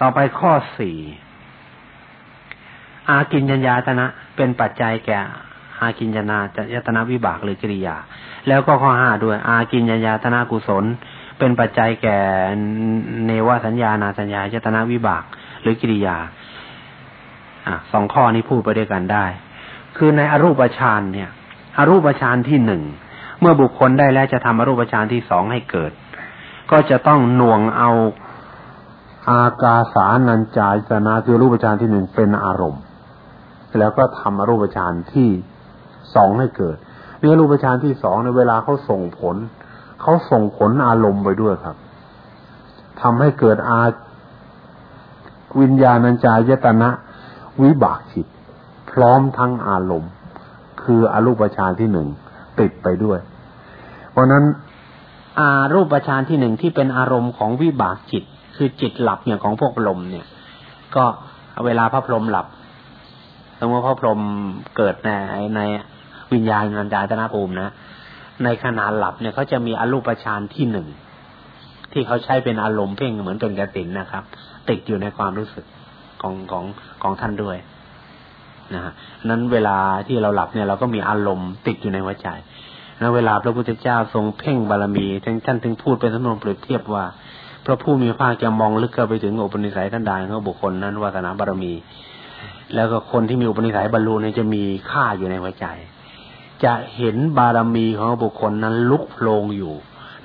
ต่อไปข้อสี่อากินยัญญาตนะ เป็นปัจจัยแก่อากินญนาจตนาวิบากหรือกิริยา แล้วก็ข้อห้าด้วย อากินยัญญาตนากุศล เป็นปัจจัยแก่เนวสัญญานาสัญญาจตนาวิบาก หรือกิริยาอสองข้อนี้พูดไปด้วยกันได้ คือในอรูปฌานเนี่ย อรูปฌานที่หนึ่งเมื่อบุคคลได้แล้วจะทำอรูปฌานที่สองให้เกิด ก็จะต้องหน่วงเอา อากาสานัญจายตนาคือรูปฌานที่หนึ่งเป็นอารมณ์ แล้วก็ทำอรูปฌานที่สองให้เกิดเนี่ยรูปฌานที่สองในเวลาเขาส่งผลเขาส่งผลอารมณ์ไปด้วยครับทำให้เกิดอาวิญญาณัญจายตนะ วิบากจิต พร้อมทั้งอารมณ์ คืออรูปฌานที่หนึ่งติดไปด้วย เพราะนั้นอารูปฌานที่หนึ่งที่เป็นอารมณ์ของวิบากจิต คือจิตหลับอย่างของพวกลมเนี่ย ก็เวลาพระพรหมหลับสมมติพระพรหมเกิดในในวิญญาณัญจาตนะภูมินะในขณะหลับเนี่ยเขาจะมีอรูปฌานที่หนึ่งที่เขาใช้เป็นอารมณ์เพ่งเหมือนเป็นกระตินนะครับ ติดอยู่ในความรู้สึกของของของท่านด้วยนะฮะนั้นเวลาที่เราหลับเนี่ยเราก็มีอารมณ์ติดอยู่ในหัวใจแล้วเวลาพระพุทธเจ้าทรงเพ่งบารมีท่านท่านถึงพูดเป็นสำนวนเปรียบเทียบว่า พระผู้มีพระจะมองลึกเข้าไปถึงอุปนิสัยท่านใดของบุคคลนั้นวาสนาบารมี แล้วก็คนที่มีอุปนิสัยบรรลุเนี่ยจะมีค่าอยู่ในหัวใจ จะเห็นบารมีของบุคคลนั้นลุกโผลงอยู่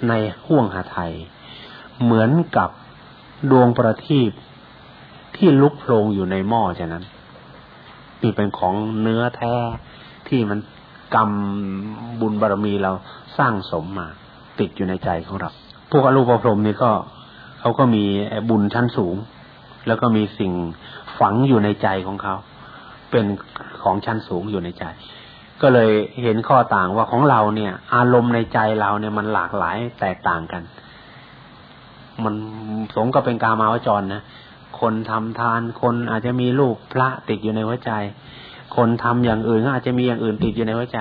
ในห่วงหาไทย เหมือนกับดวงประทีปที่ลุกโผลงอยู่ในหม้อฉะนั้นนี่เป็นของเนื้อแท้ที่มันกรรมบุญบารมีเราสร้างสมมา ติดอยู่ในใจของเรา พวกอรูปพรมนี่ก็ เขาก็มีบุญชั้นสูง แล้วก็มีสิ่งฝังอยู่ในใจของเขา เป็นของชั้นสูงอยู่ในใจ ก็เลยเห็นข้อต่างว่าของเราเนี่ย อารมณ์ในใจเราเนี่ยมันหลากหลายแตกต่างกัน มันสงก็เป็นกามาวจรนะคนทำทาน คนอาจจะมีรูปพระติดอยู่ในหัวใจ คนทำอย่างอื่นก็อาจจะมีอย่างอื่นติดอยู่ในหัวใจ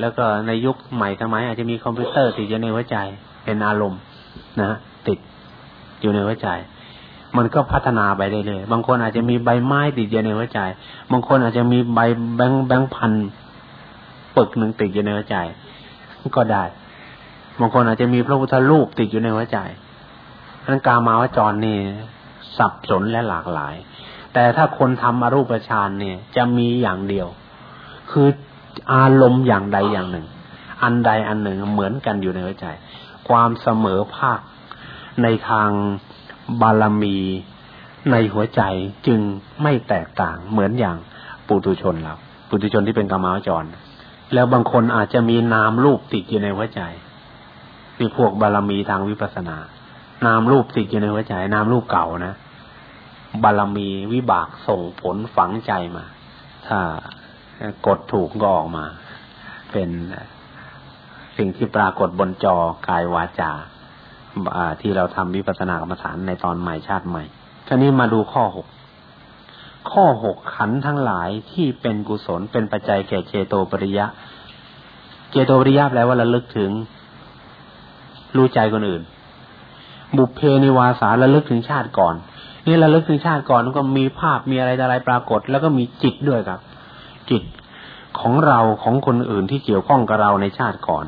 แล้วก็ในยุคใหม่สมัยอาจจะมีคอมพิวเตอร์ติดอยู่ในหัวใจ เป็นอารมณ์นะ อยู่ในหัวใจ มันก็พัฒนาไปได้เลยบางคนอาจจะมีใบไม้ติดอยู่ในหัวใจ บางคนอาจจะมีใบแบงแบงพันปึกหนึ่งติดอยู่ในหัวใจ ก็ได้ บางคนอาจจะมีพระพุทธรูปติดอยู่ในหัวใจนั้นกามาวจรนี่ สับสนและหลากหลาย แต่ถ้าคนทำอรูปฌานเนี่ย จะมีอย่างเดียว คืออารมณ์อย่างใดอย่างหนึ่ง อันใดอันหนึ่งเหมือนกันอยู่ในหัวใจ ความเสมอภาค ในทางบารมีในหัวใจจึงไม่แตกต่างเหมือนอย่างปุถุชนเราปุถุชนที่เป็นกรรมาวจร แล้วบางคนอาจจะมีนามรูปติดอยู่ในหัวใจมีพวกบารมีทางวิปัสสนา นามรูปติดอยู่ในหัวใจ นามรูปเก่านะบารมีวิบากส่งผลฝังใจมา ถ้ากดถูกก็ออกมา เป็นสิ่งที่ปรากฏบนจอกายวาจา ที่เราทำวิปัสสนากรรมฐานในตอนใหม่ชาติใหม่ทีนี้มาดูข้อหกข้อหกขันทั้งหลายที่เป็นกุศลเป็นปัจจัยแก่เจโตปริยะ เจโตปริยะแปลว่าระลึกถึง รู้ใจคนอื่น บุพเพนิวาสาระลึกถึงชาติก่อนนี่ระลึกถึงชาติก่อนก็มีภาพมีอะไรอะไรปรากฏ แล้วก็มีจิตด้วยครับ จิตของเราของคนอื่นที่เกี่ยวข้องกับเราในชาติก่อน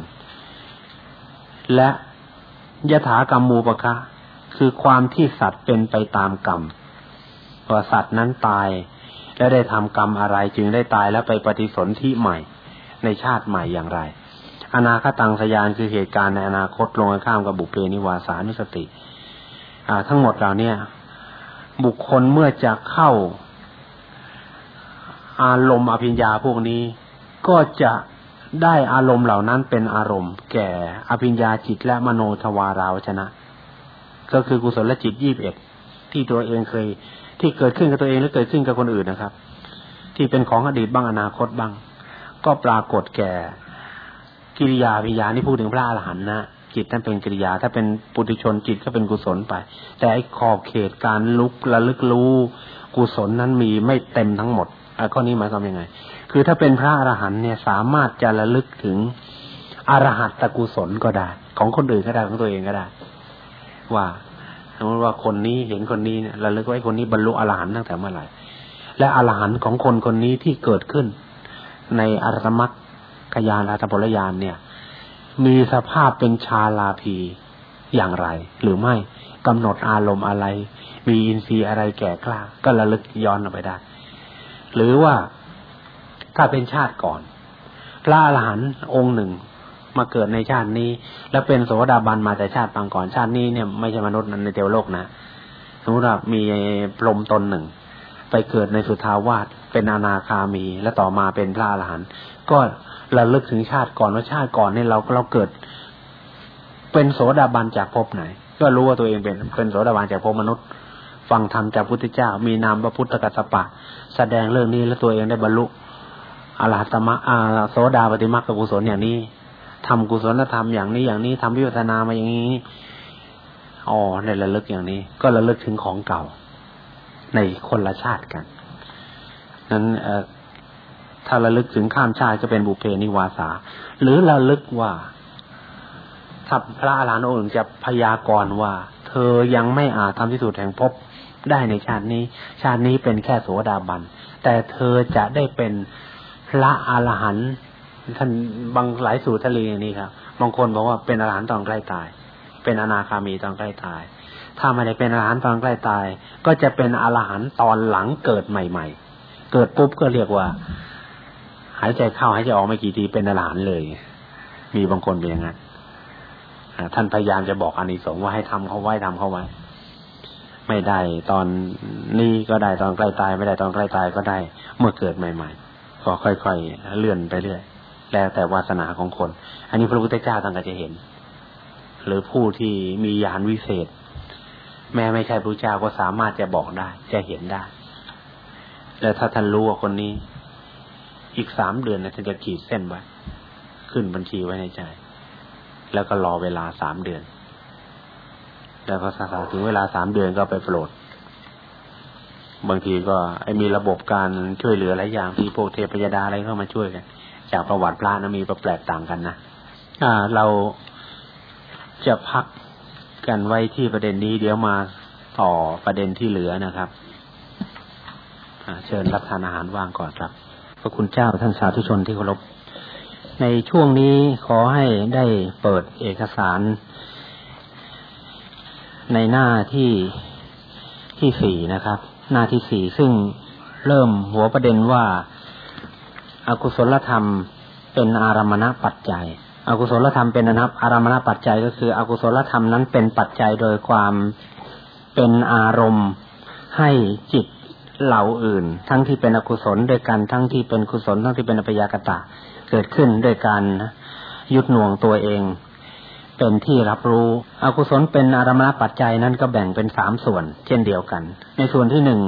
และ ยถากรรมมูปะคะคือความที่สัตว์เป็นไปตามกรรมว่าสัตว์นั้นตาย และได้ทำกรรมอะไรจึงได้ตายแล้วไปปฏิสนธิใหม่ ในชาติใหม่อย่างไร อนาคตังสยานคือเหตุการณ์ในอนาคตลงข้ามกับบุเพนิวาสานุสติอ่าทั้งหมดเราเนี่ย บุคคลเมื่อจะเข้าอารมณ์อภิญญาพวกนี้ก็จะ ได้อารมณ์เหล่านั้นเป็นอารมณ์ แก่อภิญญาจิตและมโนทวาราวชนะ ก็คือกุศลจิตยี่บเอ็ดที่ตัวเองเคย ที่เกิดขึ้นกับตัวเองหรือเกิดขึ้นกับคนอื่นนะครับ ที่เป็นของอดีตบ้างอนาคตบ้าง ก็ปรากฏแก่กิริยาวิญญานี่พูดถึงพระอรหันต์นะจิตท่านเป็นกิริยา ถ้าเป็นปุถุชนจิตก็เป็นกุศลไป แต่ไอ้ขอบเขตการลุกระลึกรู้กุศลนั้นมีไม่เต็มทั้งหมดอข้อนี้หมายความยังไง คือถ้าเป็นพระอรหันต์เนี่ยสามารถจะระลึกถึงอรหัตตกุศลก็ได้ ของคนอื่นก็ได้ของตัวเองก็ได้ ว่าสมมติว่าคนนี้เห็นคนนี้เนี่ยระลึกไว้คนนี้บรรลุอรหันต์ตั้งแต่เมื่อไหร่และอรหันต์ของคนคนนี้ที่เกิดขึ้น ในอรรมรรคยานอัตผลยานเนี่ย มีสภาพเป็นชาลาภีอย่างไร หรือไม่กำหนดอารมณ์อะไร มีอินทรีย์อะไรแก่กล้า ก็ระลึกย้อนออกไปได้ หรือว่า ถ้าเป็นชาติก่อน พระอรหันต์องค์หนึ่งมาเกิดในชาตินี้ แล้วเป็นโสดาบันมาแต่ชาติปางก่อนชาตินี้เนี่ยไม่ใช่มนุษย์ในเทวโลกนะสมมติว่ามีพรหมตนหนึ่ง ไปเกิดในสุทาวาสเป็นอนาคามี และต่อมาเป็นพระอรหันต์ก็ระลึกถึงชาติก่อนว่าชาติก่อนเนี่ยเราเราเกิด เป็นโสดาบันจากภพไหน ก็รู้ว่าตัวเองเป็นเป็นโสดาบันจากภพมนุษย์ฟังธรรมจากพุทธเจ้า มีนามพระพุทธกัสสปะ แสดงเรื่องนี้แล้วตัวเองได้บรรลุ อรหัตมะอาโสดาปฏิมากุศลอย่างนี้ทำกุศลธรรมอย่างนี้อย่างนี้ทำวิปัสนามาอย่างนี้อ๋อในระลึกอย่างนี้ ก็ระลึกถึงของเก่า ในคนละชาติกันนั้นเอถ้าระลึกถึงข้ามชาติก็เป็นบุเพนิวาสา หรือระลึกว่าถ้าพระอรหันต์องค์จะพยากรณ์ว่า เธอยังไม่อาจทำที่สุดแห่งพบได้ในชาตินี้ ชาตินี้เป็นแค่โสดาบัน แต่เธอจะได้เป็น ระอรหันต์ท่านบางหลายสูตรทะเลนี่ครับบางคนบอกว่าเป็นอรหันต์ตอนใกล้ตาย เป็นอนาคามีตอนใกล้ตาย ถ้าไม่ได้เป็นอรหันต์ตอนใกล้ตาย ก็จะเป็นอรหันต์ตอนหลังเกิดใหม่ ๆ เกิดปุ๊บก็เรียกว่า หายใจเข้าหายใจออกไม่กี่ทีเป็นอรหันต์เลย มีบางคนเป็นอย่างนั้นท่านพยายามจะบอกอานิสงส์ว่าให้ทำเขาไว้ทำเขาไว้ ไม่ได้ตอนนี้ก็ได้ตอนใกล้ตาย ไม่ได้ตอนใกล้ตายก็ได้ เมื่อเกิดใหม่ ๆ ก็ค่อยๆเลื่อนไปเรื่อยแล้วแต่วาสนาของคน อันนี้พระพุทธเจ้าท่านก็จะเห็น หรือผู้ที่มีญาณวิเศษ แม้ไม่ใช่พระเจ้าก็สามารถจะบอกได้ จะเห็นได้ แล้วถ้าท่านรู้ว่าคนนี้ อีกสามเดือนนะท่านจะขีดเส้นไว้ขึ้นบัญชีไว้ในใจ แล้วก็รอเวลาสามเดือน แล้วก็สักถึงเวลาสามเดือนก็ไปโปรด บางทีก็ไอมีระบบการช่วยเหลือหลายอย่างที่พวกเทพยดาอะไรเข้ามาช่วยกัน จากประวัติพระนะมีประแปลกต่างกันนะอ่า เราจะพักกันไว้ที่ประเด็นนี้เดี๋ยวมาต่อประเด็นที่เหลือนะครับเชิญรับทานอาหารว่างก่อนครับ พระคุณเจ้าท่านสาธุชนที่เคารพ ในช่วงนี้ขอให้ได้เปิดเอกสาร ในหน้าที่ที่สี่นะครับ หน้าที่สี่ซึ่งเริ่มหัวประเด็นว่าอากุศลธรรมเป็นอารมณปัจจัยอกุศลธรรมเป็นอนับอารมณปัจจัยก็คือ อกุศลธรรมนั้นเป็นปัจจัยโดยความเป็นอารมณ์ให้จิตเหล่าอื่น ทั้งที่เป็นอกุศลด้วยกันทั้งที่เป็นกุศลทั้งที่เป็นอภิยากตะเกิดขึ้นด้วยการยุดหน่วงตัวเอง เป็นที่รับรู้อกุศลเป็นอารมณปัจจัยนั้นก็แบ่งเป็นสามส่วน เช่นเดียวกัน ในส่วนที่หนึ่ง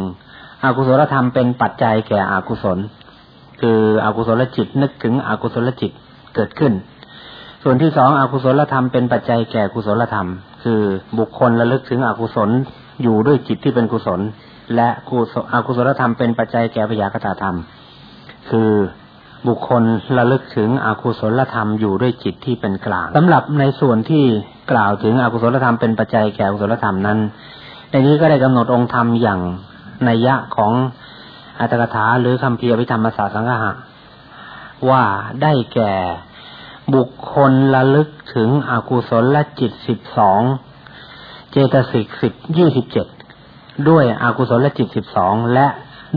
อกุศลธรรมเป็นปัจจัยแก่อกุศล คืออกุศลจิตนึกถึงอกุศลจิตเกิดขึ้น ส่วนที่สองอกุศลธรรมเป็นปัจจัยแก่กุศลธรรม คือบุคคลระลึกถึงอกุศลอยู่ด้วยจิตที่เป็นกุศล และกุศลอกุศลธรรมเป็นปัจจัยแก่ปยากตาธรรม คือ บุคคลระลึกถึงอกุศลธรรมอยู่ด้วยจิตที่เป็นกลางสำหรับในส่วนที่กล่าวถึงอกุศลธรรมเป็นปัจจัยแก่อกุศลธรรมนั้น ในนี้ก็ได้กำหนดองค์ธรรมอย่างนัยยะของอัตถกถาหรือคำเพียวิธรรมศาสตร์สังฆะว่าได้แก่บุคคลระลึกถึงอกุศลละจิตสิบสองเจตสิกสิบยี่สิบเจ็ดด้วยอกุศลละจิตสิบสองและ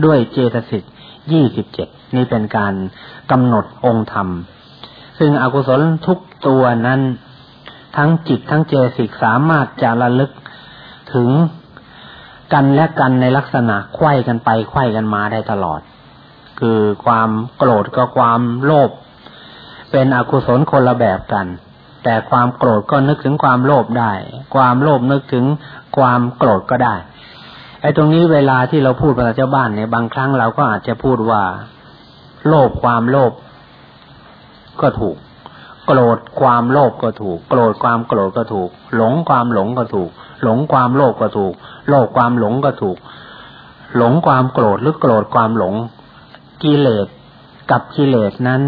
ด้วยเจตสิกยี่สิบเจ็ดนี่เป็นการ กำหนดองค์ธรรม ซึ่งอกุศลทุกตัวนั้น ทั้งจิตทั้งเจสิกสามารถจะระลึกถึงกันและกันในลักษณะไขว้กันไปไขว้กันมาได้ตลอด คือความโกรธกับความโลภเป็นอกุศลคนละแบบกัน แต่ความโกรธก็นึกถึงความโลภได้ ความโลภนึกถึงความโกรธก็ได้ไอ้ตรงนี้เวลาที่เราพูดภาษาเจ้าบ้านเนี่ยบางครั้งเราก็อาจจะพูดว่า โลภความโลภก็ถูก โกรธความโลภก็ถูก โกรธความโกรธก็ถูก หลงความหลงก็ถูก หลงความโลภก็ถูก โลภความหลงก็ถูก หลงความโกรธหรือโกรธความหลง กิเลสกับกิเลสนั้น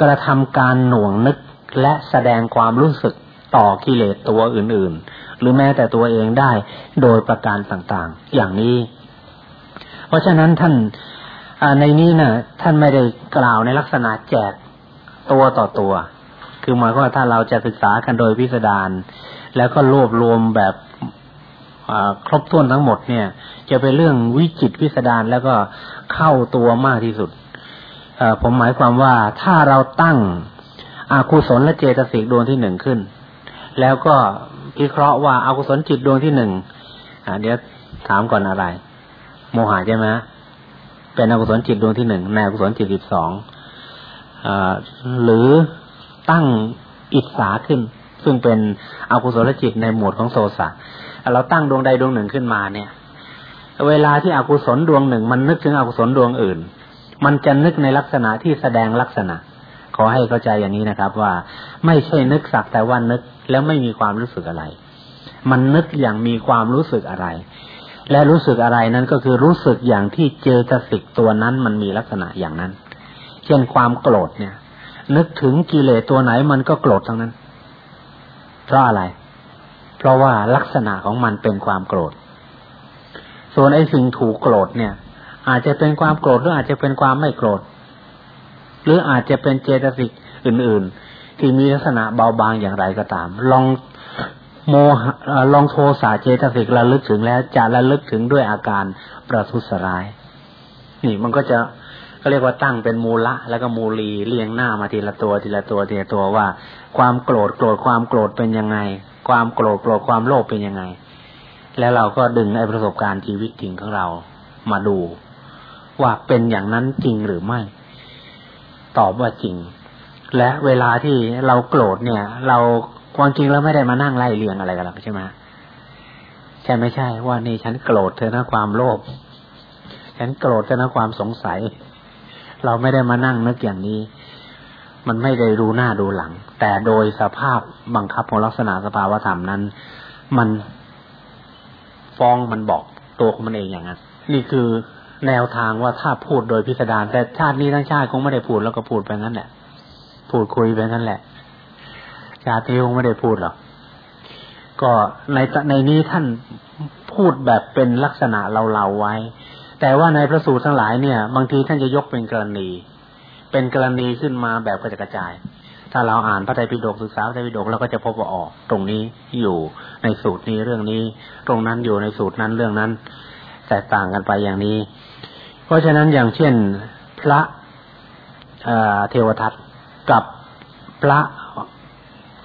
กระทำการหน่วงนึกและแสดงความรู้สึกต่อกิเลสตัวอื่นๆ หรือแม้แต่ตัวเองได้โดยประการต่างๆ อย่างนี้ เพราะฉะนั้นท่าน ในนี้นะ่ะ ท่านไม่ได้กล่าวในลักษณะแจกตัวต่อตัว คือหมายความว่าถ้าเราจะศึกษากันโดยพิสดารแล้วก็รวบรวมแบบครบถ้วนทั้งหมดเนี่ย จะเป็นเรื่องวิจิตพิสดารแล้วก็เข้าตัวมากที่สุดผมหมายความว่าถ้าเราตั้งอากุศลและเจตสิกดวงที่หนึ่งขึ้น แล้วก็พิเคราะห์ว่าอากุศลจิตดวงที่หนึ่งเดี๋ยวถามก่อนอะไร โมหะใช่ไหม เป็นอกุศลจิตดวงที่หนึ่งในอกุศลจิตสิบสองหรือตั้งอิจฉาขึ้น ซึ่งเป็นอกุศลจิตในหมวดของโสสะเราตั้งดวงใดดวงหนึ่งขึ้นมาเนี่ย เวลาที่อกุศลดวงหนึ่ง มันนึกถึงอกุศลดวงอื่น มันจะนึกในลักษณะที่แสดงลักษณะ ขอให้เข้าใจอย่างนี้นะครับ ว่าไม่ใช่นึกสักแต่ว่านึกแล้วไม่มีความรู้สึกอะไร มันนึกอย่างมีความรู้สึกอะไร และรู้สึกอะไรนั้นก็คือรู้สึกอย่างที่เจตสิกตัวนั้นมันมีลักษณะอย่างนั้น เช่นความโกรธเนี่ย นึกถึงกิเลสตัวไหนมันก็โกรธทั้งนั้น เพราะอะไร เพราะว่าลักษณะของมันเป็นความโกรธ ส่วนไอ้สิ่งถูกโกรธเนี่ย อาจจะเป็นความโกรธหรืออาจจะเป็นความไม่โกรธ หรืออาจจะเป็นเจตสิกอื่น ๆ ที่มีลักษณะเบาบางอย่างไรก็ตาม ลอง โมลองโทสะเจตสิกระลึกถึงแล้ว จะระลึกถึงด้วยอาการประทุษร้าย นี่มันก็จะก็เรียกว่าตั้งเป็นมูละ แล้วก็มูลีเรียงหน้ามาทีละตัวทีละตัวทีละตัวว่า ความโกรธโกรธความโกรธเป็นยังไง ความโกรธโกรธความโลภเป็นยังไง แล้วเราก็ดึงไอ้ประสบการณ์ชีวิตจริงของเรามาดู ว่าเป็นอย่างนั้นจริงหรือไม่ ตอบว่าจริง และเวลาที่เราโกรธเนี่ย เรา ความจริงเราไม่ได้มานั่งไล่เลียงอะไรกันหรอกใช่ไหมใช่ไม่ใช่ ว่านี่ฉันโกรธเธอนะความโลภฉันโกรธเธอนะความสงสัย เราไม่ได้มานั่งนึกอย่างนี้ มันไม่ได้ดูหน้าดูหลัง แต่โดยสภาพบังคับของลักษณะสภาวธรรมนั้น มันฟ้องมันบอกตัวของมันเองอย่างนั้นนี่คือแนวทางว่าถ้าพูดโดยพิสดารแต่ชาตินี้ทั้งชาติคงไม่ได้พูดแล้วก็พูดไปงั้นแหละพูดคุยไปงั้นแหละาตินี้คงไม่ได้พูดหรอกก็ในในนี้ท่านพูดแบบเป็นลักษณะเราๆไว้ แต่ว่าในพระสูตรทั้งหลายเนี่ย บางทีท่านจะยกเป็นกรณี เป็นกรณีขึ้นมาแบบกระจกระจาย ถ้าเราอ่านพระไตรปิฎกศึกษาพระไตรปิฎกเราก็จะพบว่าออก ตรงนี้อยู่ในสูตรนี้เรื่องนี้ ตรงนั้นอยู่ในสูตรนั้นเรื่องนั้น แตกต่างกันไปอย่างนี้ เพราะฉะนั้นอย่างเช่นพระเทวทัตกับพระ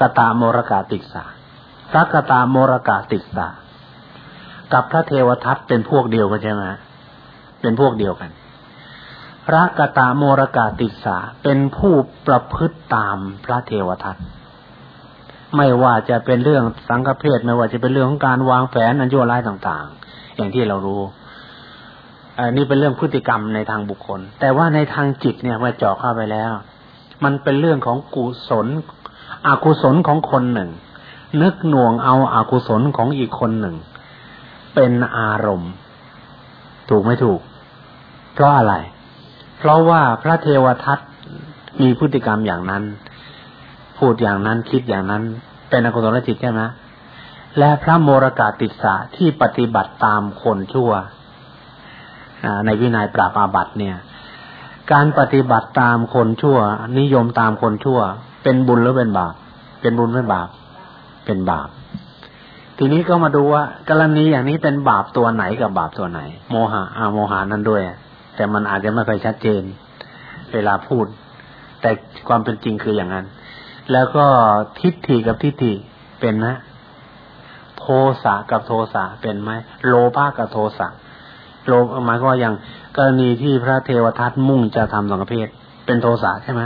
กตาโมรกาติสาพระกตาโมรกาติสากับพระเทวทัตเป็นพวกเดียวกันใช่ไหมเป็นพวกเดียวกันพระกตาโมรกาติสาเป็นผู้ประพฤติตามพระเทวทัตไม่ว่าจะเป็นเรื่องสังฆเพศไม่ว่าจะเป็นเรื่องของการวางแผนอันชั่วร้ายต่างๆ อย่างที่เรารู้อันนี้เป็นเรื่องพฤติกรรมในทางบุคคล แต่ว่าในทางจิตเนี่ยเมื่อเจาะเข้าไปแล้ว มันเป็นเรื่องของกุศล อกุศลของคนหนึ่ง นึกหน่วงเอาอากุศลของอีกคนหนึ่ง เป็นอารมณ์ ถูกไม่ถูก เพราะอะไร เพราะว่าพระเทวทัตมีพฤติกรรมอย่างนั้น พูดอย่างนั้นคิดอย่างนั้น เป็นอกุศลจิตใช่ไหมและพระโมรกาติสะที่ปฏิบัติตามคนชั่วในวินัยปราบอาบัติเนี่ย การปฏิบัติตามคนชั่ว นิยมตามคนชั่ว เป็นบุญหรือเป็นบาป เป็นบุญเป็นบาป เป็นบาป ทีนี้ก็มาดูว่ากรณีอย่างนี้เป็นบาปตัวไหนกับบาปตัวไหน โมหะอาโมหานั้นด้วย แต่มันอาจจะไม่ค่อยชัดเจน เวลาพูด แต่ความเป็นจริงคืออย่างนั้น แล้วก็ทิฏฐิกับทิฏฐิเป็นนะ โทสะกับโทสะเป็นไหมโลภะกับโทสะโลหมายก็อย่างกรณีที่พระเทวทัตมุ่งจะทำสังฆเพศเป็นโทสะใช่ไหม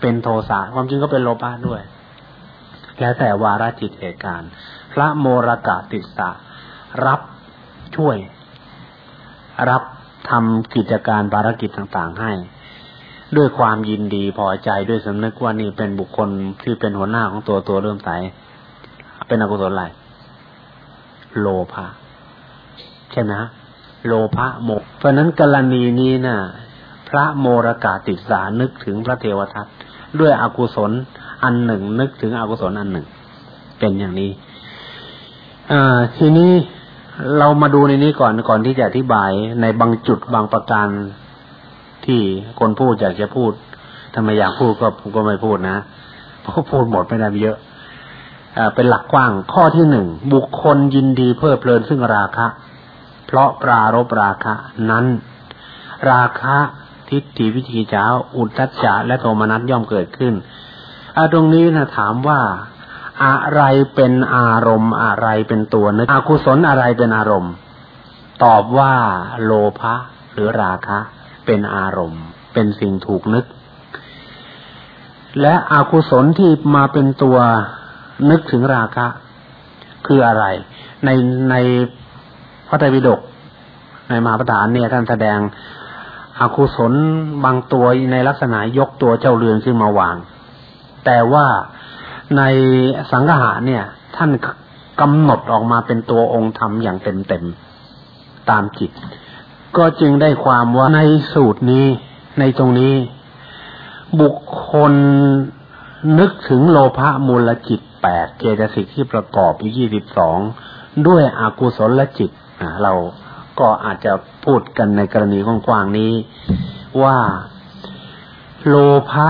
เป็นโทสะความจริงก็เป็นโลภะด้วย แล้วแต่วาระจิตเหตุการณ์ พระโมรกะติสะรับช่วย รับทำกิจการภารกิจต่างๆให้ ด้วยความยินดีพอใจด้วยสำนึกว่านี่เป็นบุคคลที่เป็นหัวหน้าของตัวตัวเริ่มใสเป็นอกุศลอะไรโลภะใช่ไหมโลภะโมเพราะนั้นกรณีนี้นะ่ะ พระโมรกาติสานึกถึงพระเทวทัต ด้วยอกุศลอันหนึ่ง นึกถึงอกุศลอันหนึ่ง เป็นอย่างนี้อทีนี้เรามาดูในนี้ก่อนก่อนที่จะอธิบายในบางจุดบางประการที่คนพูดอยากจะพูดทำไมอยากพูดก็ก็ไม่พูดนะเพราะพูดหมดไม่ได้เยอะอเป็นหลักกว้างข้อที่หนึ่งบุคคลยินดีเพลิดเพลินซึ่งราคะ เพราะปรารบราคะ นั้น ราคะ ทิฏฐิวิจิกิจาอุทธัจจะและโทมนัสย่อมเกิดขึ้นอตรงนี้นะถามว่า อะไรเป็นอารมณ์อะไรเป็นตัวนึกอกุศลอะไรเป็นอารมณ์ ตอบว่าโลภะหรือราคะ เป็นอารมณ์ เป็นสิ่งถูกนึก และอกุศลที่มาเป็นตัวนึกถึงราคะ คืออะไร ในในพระไตรปิฎกในมหาปฐานเนี่ยท่านแสดง อกุศลบางตัวในลักษณะยกตัวเจ้าเรือนขึ้นมาวาง แต่ว่าในสังหะเนี่ย ท่านกำหนดออกมาเป็นตัวองค์ธรรมอย่างเต็มๆตามจิต ก็จึงได้ความว่าในสูตรนี้ในตรงนี้ บุคคลนึกถึงโลภะมูลจิตแปดเจตสิกที่ประกอบอยู่ยี่สิบสองด้วยอกุศลจิตเรา ก็อาจจะพูดกันในกรณีกว้างๆนี้ ว่าโลภะ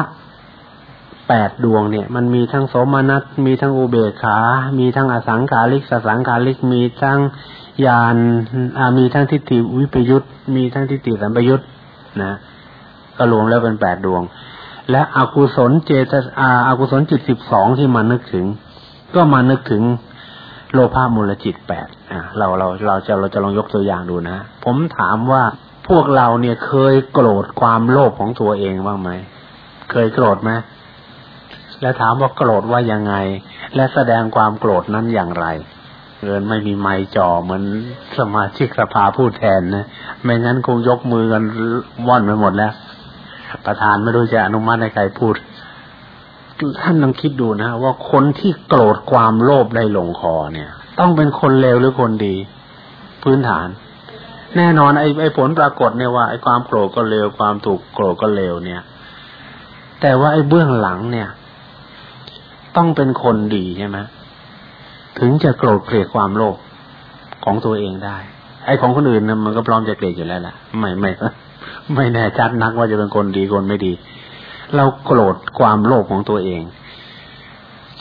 แปดดวงเนี่ย มันมีทั้งโสมนัสมีทั้งอุเบกขา มีทั้งอสังขาริกสสังขาริกมีทั้งญาณมีทั้งทิฏฐิวิปยุตมีทั้งทิฏฐิสัมปยุตนะก็รวมแล้วเป็นแปดดวง และอกุศลเจตอาอกุศลจิตสิบสองที่มานึกถึง ก็มานึกถึง โลภะมูลจิตแปดอ่าเราเราเราจะเราจะลองยกตัวอย่างดูนะ ผมถามว่าพวกเราเนี่ยเคยโกรธความโลภของตัวเองบ้างไหม เคยโกรธไหมแล้วถามว่าโกรธว่ายังไง และแสดงความโกรธนั้นอย่างไรเงินไม่มีไม้จ่อเหมือนสมาชิกสภาผู้แทนนะ ไม่งั้นคงยกมือกันว่อนไปหมดแล้ว ประธานไม่รู้จะอนุมัติให้ใครพูด ท่านลองคิดดูนะว่าคนที่โกรธความโลภได้ลงคอเนี่ย ต้องเป็นคนเลวหรือคนดี พื้นฐาน แน่นอนไอ้ไอ้ผลปรากฏเนี่ยว่าไอ้ความโกรธก็เลวความถูกโกรธก็เลวเนี่ย แต่ว่าไอ้เบื้องหลังเนี่ย ต้องเป็นคนดีใช่ไหมถึงจะโกรธเกลียดความโลภของตัวเองได้ ไอ้ของคนอื่นนะมันก็พร้อมจะเกลียดอยู่แล้วแหละไม่ไม่ไม่แน่ชัดนักว่าจะเป็นคนดีคนไม่ดี เราโกรธความโลภของตัวเอง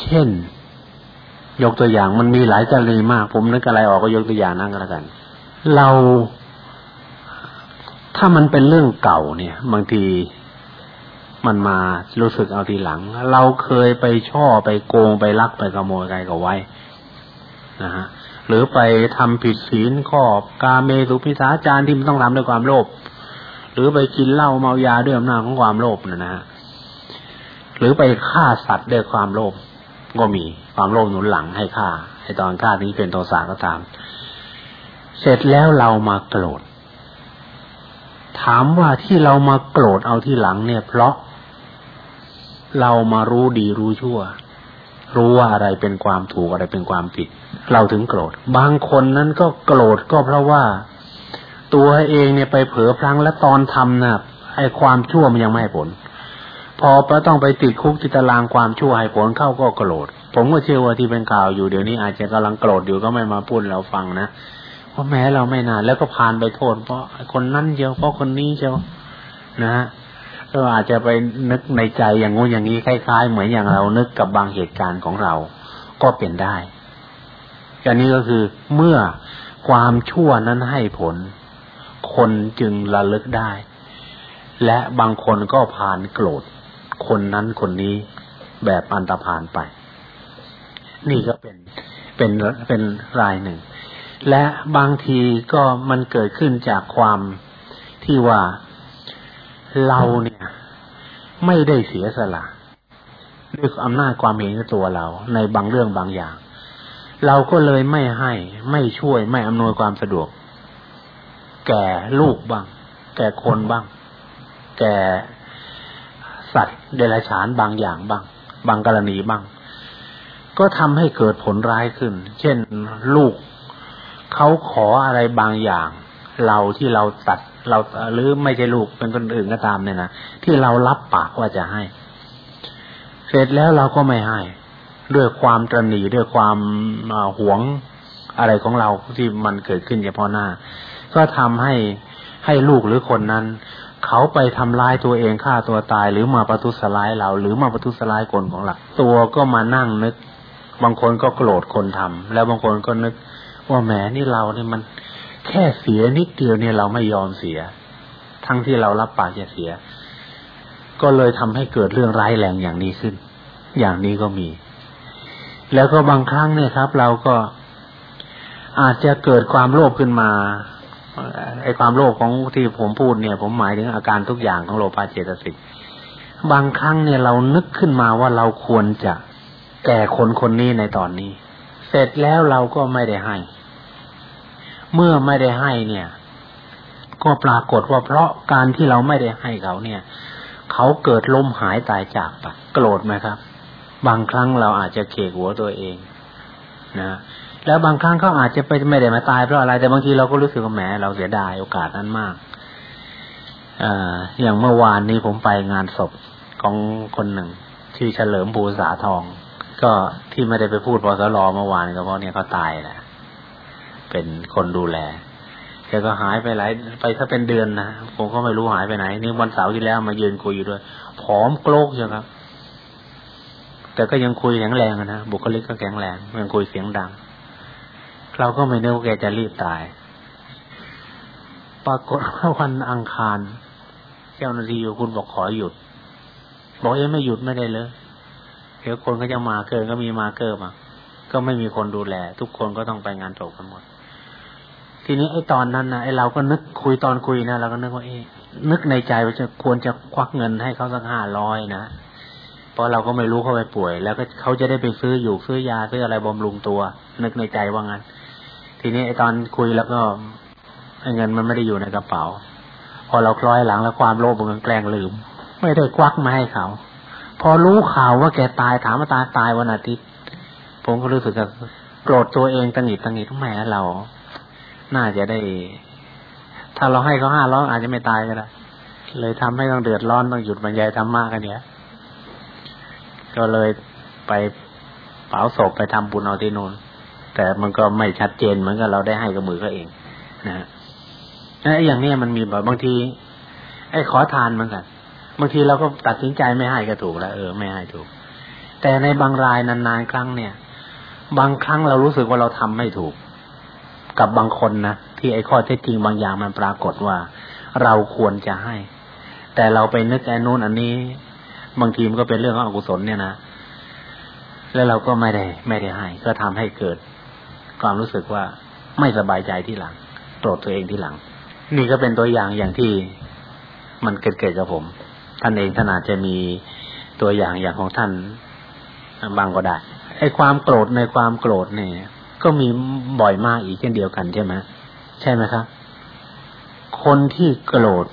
เช่น ยกตัวอย่างมันมีหลายกรณีมาก ผมนึกอะไรออกก็ยกตัวอย่างนั่นก็แล้วกัน เราถ้ามันเป็นเรื่องเก่าเนี่ย บางทีมันมารู้สึกเอาทีหลัง เราเคยไปช่อไปโกงไปลักไปขโมยใครก็ไว้นะฮะหรือไปทำผิดศีลข้อกาเมสุพิสาจารที่มันต้องทำด้วยความโลภหรือไปกินเหล้าเมายาด้วยอำนาจของความโลภนะฮะ หรือไปฆ่าสัตว์ด้วยความโลภก็มีความโลภหนุนหลังให้ฆ่าให้ตอนฆ่านี้เป็นโทสะก็ตาม เสร็จแล้วเรามาโกรธ ถามว่าที่เรามาโกรธเอาที่หลังเนี่ย เพราะ เรามารู้ดีรู้ชั่ว รู้ว่าอะไรเป็นความถูกอะไรเป็นความผิด เราถึงโกรธ บางคนนั้นก็โกรธก็เพราะว่า ตัวเองเนี่ยไปเผลอพลั้งและตอนทำนะ่ะไอ้ความชั่วมันยังไม่ให้ผล พอไปต้องไปติดคุกติดตารางความชั่วให้ผลเข้าก็โกรธผมก็เชื่อว่าที่เป็นข่าวอยู่เดี๋ยวนี้อาจจะกำลังโกรธอยู่ก็ไม่มาพูดเราฟังนะว่าะแม้เราไม่นานแล้วก็ผ่านไปโทษเพราะคนนั้นเชียวเพราะคนนี้เชียวนะฮะก็อาจจะไปนึกในใจอย่างงู้อย่างนี้คล้าย ๆ เหมือนอย่างเรานึกกับบางเหตุการณ์ของเรา ก็เป็นได้อันนี้ก็คือเมื่อความชั่วนั้นให้ผล คนจึงระลึกได้ และบางคนก็ผ่านโกรธ คนนั้นคนนี้แบบอันตรพานไป นี่ก็เป็นเป็นเป็นรายหนึ่ง และบางทีก็มันเกิดขึ้นจากความที่ว่าเราเนี่ย ไม่ได้เสียสละด้วยอำนาจความเห็นในตัวเรา ในบางเรื่องบางอย่าง เราก็เลยไม่ให้ไม่ช่วยไม่อำนวยความสะดวก แก่ลูกบ้าง แก่คนบ้าง แก่ สัตว์เดรัจฉานบางอย่างบ้าง บางกรณีบ้าง ก็ทำให้เกิดผลร้ายขึ้น เช่นลูกเขาขออะไรบางอย่าง เราที่เราตัดเราหรือไม่ใช่ลูกเป็นคนอื่นก็ตามเนี่ยนะที่เรารับปากว่าจะให้ เสร็จแล้วเราก็ไม่ให้ ด้วยความตรณีด้วยความหวงอะไรของเราที่มันเกิดขึ้นเฉพาะหน้า ก็ทำให้ให้ลูกหรือคนนั้น เขาไปทำร้ายตัวเองฆ่าตัวตาย หรือมาประทุษร้ายเรา หรือมาประทุษร้ายคนของเราตัวก็มานั่งนึก บางคนก็โกรธคนทำแล้วบางคนก็นึก ว่าแหมนี่เราเนี่ยมันแค่เสียนิดเดียวเนี่ยเราไม่ยอมเสีย ทั้งที่เรารับปากจะเสีย ก็เลยทำให้เกิดเรื่องร้ายแรงอย่างนี้ขึ้น อย่างนี้ก็มี แล้วก็บางครั้งเนี่ยครับ เราก็อาจจะเกิดความโลภขึ้นมา ไอ้ความโลภของที่ผมพูดเนี่ย ผมหมายถึงอาการทุกอย่างของโลภะเจตสิกบางครั้งเนี่ยเรานึกขึ้นมาว่าเราควรจะแก่คนคนนี้ในตอนนี้ เสร็จแล้วเราก็ไม่ได้ให้ เมื่อไม่ได้ให้เนี่ย ก็ปรากฏว่าเพราะการที่เราไม่ได้ให้เขาเนี่ย เขาเกิดล้มหายตายจากไปโกรธไหมครับ บางครั้งเราอาจจะเขกหัวตัวเองนะ แล้วบางครั้งเขาอาจจะไปไม่ได้มาตายเพราะอะไร แต่บางทีเราก็รู้สึกว่าแหมเราเสียดายโอกาสนั้นมากออย่างเมื่อวานนี้ผมไปงานศพของคนหนึ่งชื่อเฉลิมภูษาทอง ก็ที่ไม่ได้ไปพูดพอสรอเมื่อวานก็เพราะเนี่ยเขาตายแหละเป็นคนดูแลแกก็หายไปหลายไปถ้าเป็นเดือนนะผมก็ไม่รู้หายไปไหน นี่วันเสาร์ที่แล้วมายืนคุยอยู่ด้วยผอมโกรกใช่ครับ แต่ก็ยังคุยแข็งแรงนะบุคลิกก็แข็งแรงยังคุยเสียงดัง เราก็ไม่นึกว่าแกจะรีบตาย ปรากฏว่าวันอังคาร เจ้าหน้าที่อยู่คุณบอกขอหยุด บอกเอ้ไม่หยุดไม่ได้เลยเดี๋ยวคนก็จะมาเกินก็มีมาเกินมา ก็ไม่มีคนดูแล ทุกคนก็ต้องไปงานศพกันหมด ทีนี้ไอ้ตอนนั้นนะไอ้เราก็นึกคุยตอนคุยนะเราก็นึกว่าเอ๊นึกในใจว่าจะควรจะควักเงินให้เขาสักห้าร้อยนะเพราะเราก็ไม่รู้เขาไปป่วย แล้วก็เขาจะได้ไปซื้ออยู่ซื้อยาซื้ออะไรบำรุงตัว นึกในใจว่างั้น ทีนี้ไอตอนคุยแล้วก็เงินมันไม่ได้อยู่ในกระเป๋า พอเราคล้อยหลังแล้วความโลภมันแกล้งลืม ไม่ได้ควักมาให้เขา พอรู้ข่าวว่าแกตายถามว่าตายตายวันอาทิตย์ ผมก็รู้สึกโกรธตัวเองตังหิดตังหิดทำไมเรา น่าจะได้ ถ้าเราให้เขาห้าร้อยอาจจะไม่ตายก็ได้เลยทำให้ต้องเดือดร้อนต้องหยุดบรรยายธรรมะกันเนี้ยก็เลยไปเผาศพไปทำบุญเอาที่นู่น แต่มันก็ไม่ชัดเจนเหมือนกับเราได้ให้กับมือก็เองนะฮะไอ้อย่างนี้มันมีแบบบางที ไอ้ขอทานเหมือนกัน บางทีเราก็ตัดสินใจไม่ให้ก็ถูกแล้วเออไม่ให้ถูก แต่ในบางรายนานๆครั้งเนี่ย บางครั้งเรารู้สึกว่าเราทำไม่ถูก กับบางคนนะที่ไอ้ข้อเท็จจริงบางอย่างมันปรากฏว่า เราควรจะให้ แต่เราไปนึกไอ้นู้นอันนี้ บางทีมันก็เป็นเรื่องของอกุศลเนี่ยนะแล้วเราก็ไม่ได้ ไม่ได้ให้ ก็ทำให้เกิด ความรู้สึกว่าไม่สบายใจที่หลังโกรธตัวเองที่หลัง นี่ก็เป็นตัวอย่างอย่างที่มันเกิดเกิดกับผม ท่านเองท่านอาจจะมีตัวอย่างอย่างของท่านบางก็ได้ไอ้ความโกรธในความโกรธเนี่ย ก็มีบ่อยมากอีกเช่นเดียวกันใช่ไหมใช่ไหมครับ คนที่โกรธ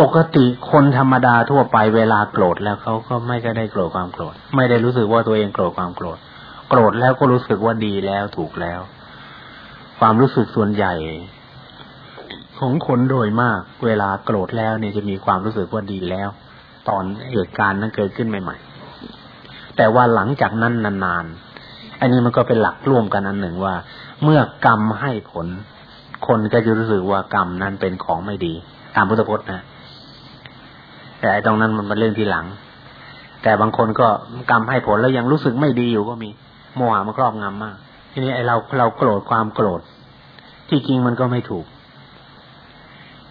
ปกติคนธรรมดาทั่วไปเวลาโกรธแล้วเขาก็ไม่ก็ได้โกรธความโกรธ ไม่ได้รู้สึกว่าตัวเองโกรธความโกรธ โกรธแล้วก็รู้สึกว่าดีแล้วถูกแล้ว ความรู้สึกส่วนใหญ่ ของคนโดยมาก เวลาโกรธแล้วเนี่ยจะมีความรู้สึกว่าดีแล้ว ตอนเหตุการณ์นั้นเกิดขึ้นใหม่ ๆ แต่ว่าหลังจากนั้นนานๆอันนี้มันก็เป็นหลักร่วมกันอันหนึ่งว่า เมื่อกรรมให้ผล คนก็จะรู้สึกว่ากรรมนั้นเป็นของไม่ดี ตามพุทธพจน์นะแต่ตรงนั้นมันเป็นเรื่องที่หลัง แต่บางคนก็กรรมให้ผลแล้วยังรู้สึกไม่ดีอยู่ก็มี โมหะมันครอบงำมาก ทีนี้ไอเราเราโกรธความโกรธ ที่จริงมันก็ไม่ถูก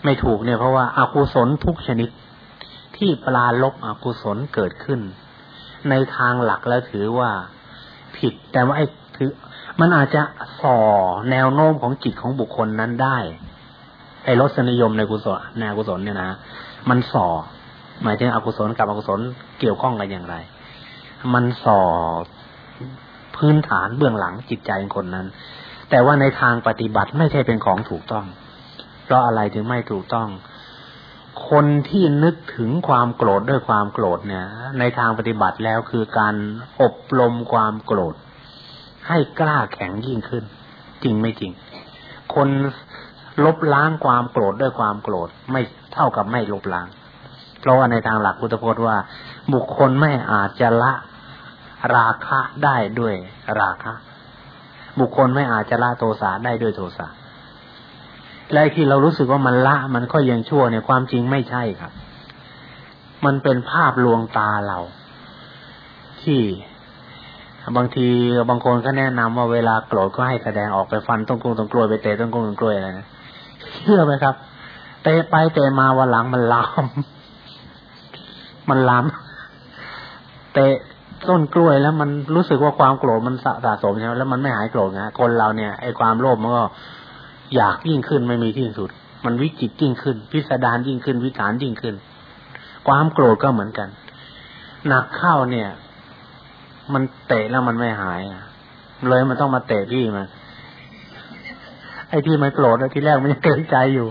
ไม่ถูกเนี่ยเพราะว่าอากุศลทุกชนิด ที่ปลาลบอกุศลเกิดขึ้น ในทางหลักแล้วถือว่าผิด แต่ว่าไอ้ถือ มันอาจจะส่อแนวโน้มของจิตของบุคคลนั้นได้ไอ้รสนิยมในกุศลในอกุศลเนี่ยนะมันส่อ หมายถึงอกุศลกับอกุศลเกี่ยวข้องกันอย่างไร มันส่อ พื้นฐานเบื้องหลังจิตใจคนนั้น แต่ว่าในทางปฏิบัติไม่ใช่เป็นของถูกต้อง เพราะอะไรถึงไม่ถูกต้อง คนที่นึกถึงความโกรธด้วยความโกรธเนี่ย ในทางปฏิบัติแล้วคือการอบรมความโกรธ ให้กล้าแข็งยิ่งขึ้น จริงไม่จริง คนลบล้างความโกรธด้วยความโกรธไม่เท่ากับไม่ลบล้าง เพราะว่าในทางหลักพุทธพจน์ว่า บุคคลไม่อาจจะละ ราคะได้ด้วยราคะ บุคคลไม่อาจจะละโทสะได้ด้วยโทสะและที่เรารู้สึกว่ามันละมันก็ยังชั่วเนี่ยความจริงไม่ใช่ครับ มันเป็นภาพลวงตาเรา ที่บางทีบางคนก็แนะนำว่าเวลาโกรธก็ให้แสดงออกไปฟันต้นกลงต้นกล้วยไปเตะต้นกลงต้นกล้วยอะไรนะเชื่อไหมครับเตะไปเตะมาวันหลังมันลาม มันลาม เตะ ต้นกล้วยแล้วมันรู้สึกว่าความโกรธมันสะสมใช่ไหมแล้วมันไม่หายโกรธนะคนเราเนี่ยไอ้ความโลภมันก็อยากยิ่งขึ้นไม่มีที่สุด มันวิจิตยิ่งขึ้น พิสดารยิ่งขึ้น วิถานยิ่งขึ้น ความโกรธก็เหมือนกัน หนักเข้าเนี่ย มันเตะแล้วมันไม่หายเลยมันต้องมาเตะที่มันไอ้ที่มันโกรธที่แรกมันยังเกินใจอยู่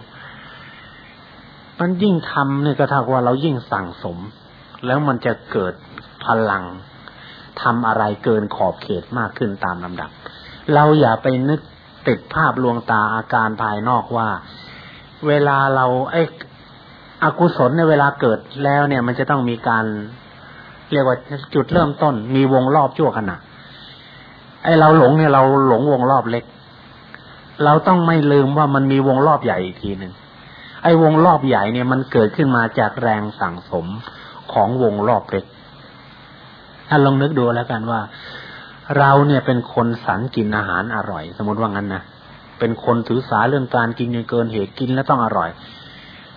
มันยิ่งทำเนี่ยก็ถ้าว่าเรายิ่งสั่งสม แล้วมันจะเกิดพลัง ทำอะไรเกินขอบเขตมากขึ้นตามลำดับ เราอย่าไปนึกติดภาพลวงตาอาการภายนอกว่า เวลาเราไอ้อกุศลในเวลาเกิดแล้วเนี่ย มันจะต้องมีการเรียกว่าจุดเริ่มต้น มีวงรอบชั่วขณะไอ้เราหลงเนี่ยเราหลงวงรอบเล็ก เราต้องไม่ลืมว่ามันมีวงรอบใหญ่อีกทีหนึ่งไอ้วงรอบใหญ่เนี่ยมันเกิดขึ้นมาจากแรงสั่งสมของวงรอบเล็ก ถ้าลองนึกดูแล้วกันว่า เราเนี่ยเป็นคนสันกินอาหารอร่อย สมมติว่างั้นนะเป็นคนถือสาเรื่องการกินจนเกินเหตุกินแล้วต้องอร่อย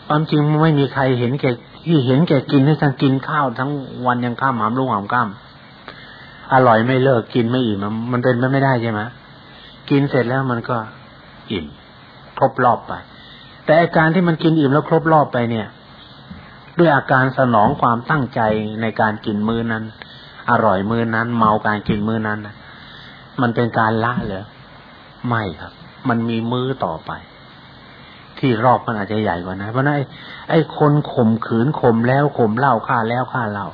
ความจริงไม่มีใครเห็นแก่ที่เห็นแก่กินให้ทั้งกินข้าวทั้งวันยังข้ามหามลุงหามข้ามอร่อยไม่เลิกกินไม่อิ่มมันเป็นไปไม่ได้ใช่ไหมกินเสร็จแล้วมันก็อิ่ม ครบรอบไป แต่อาการที่มันกินอิ่มแล้วครบรอบไปเนี่ย ด้วยอาการสนองความตั้งใจในการกินมื้อนั้น อร่อยมือนั้น เมาการกินมือนั้นนะมันเป็นการละเหรอไม่ครับ มันมีมือต่อไป ที่รอบมันอาจจะใหญ่กว่านะเพราะนั้นไอ้คนข่มขืนข่มแล้วข่มเล่าฆ่าแล้วฆ่าเล่า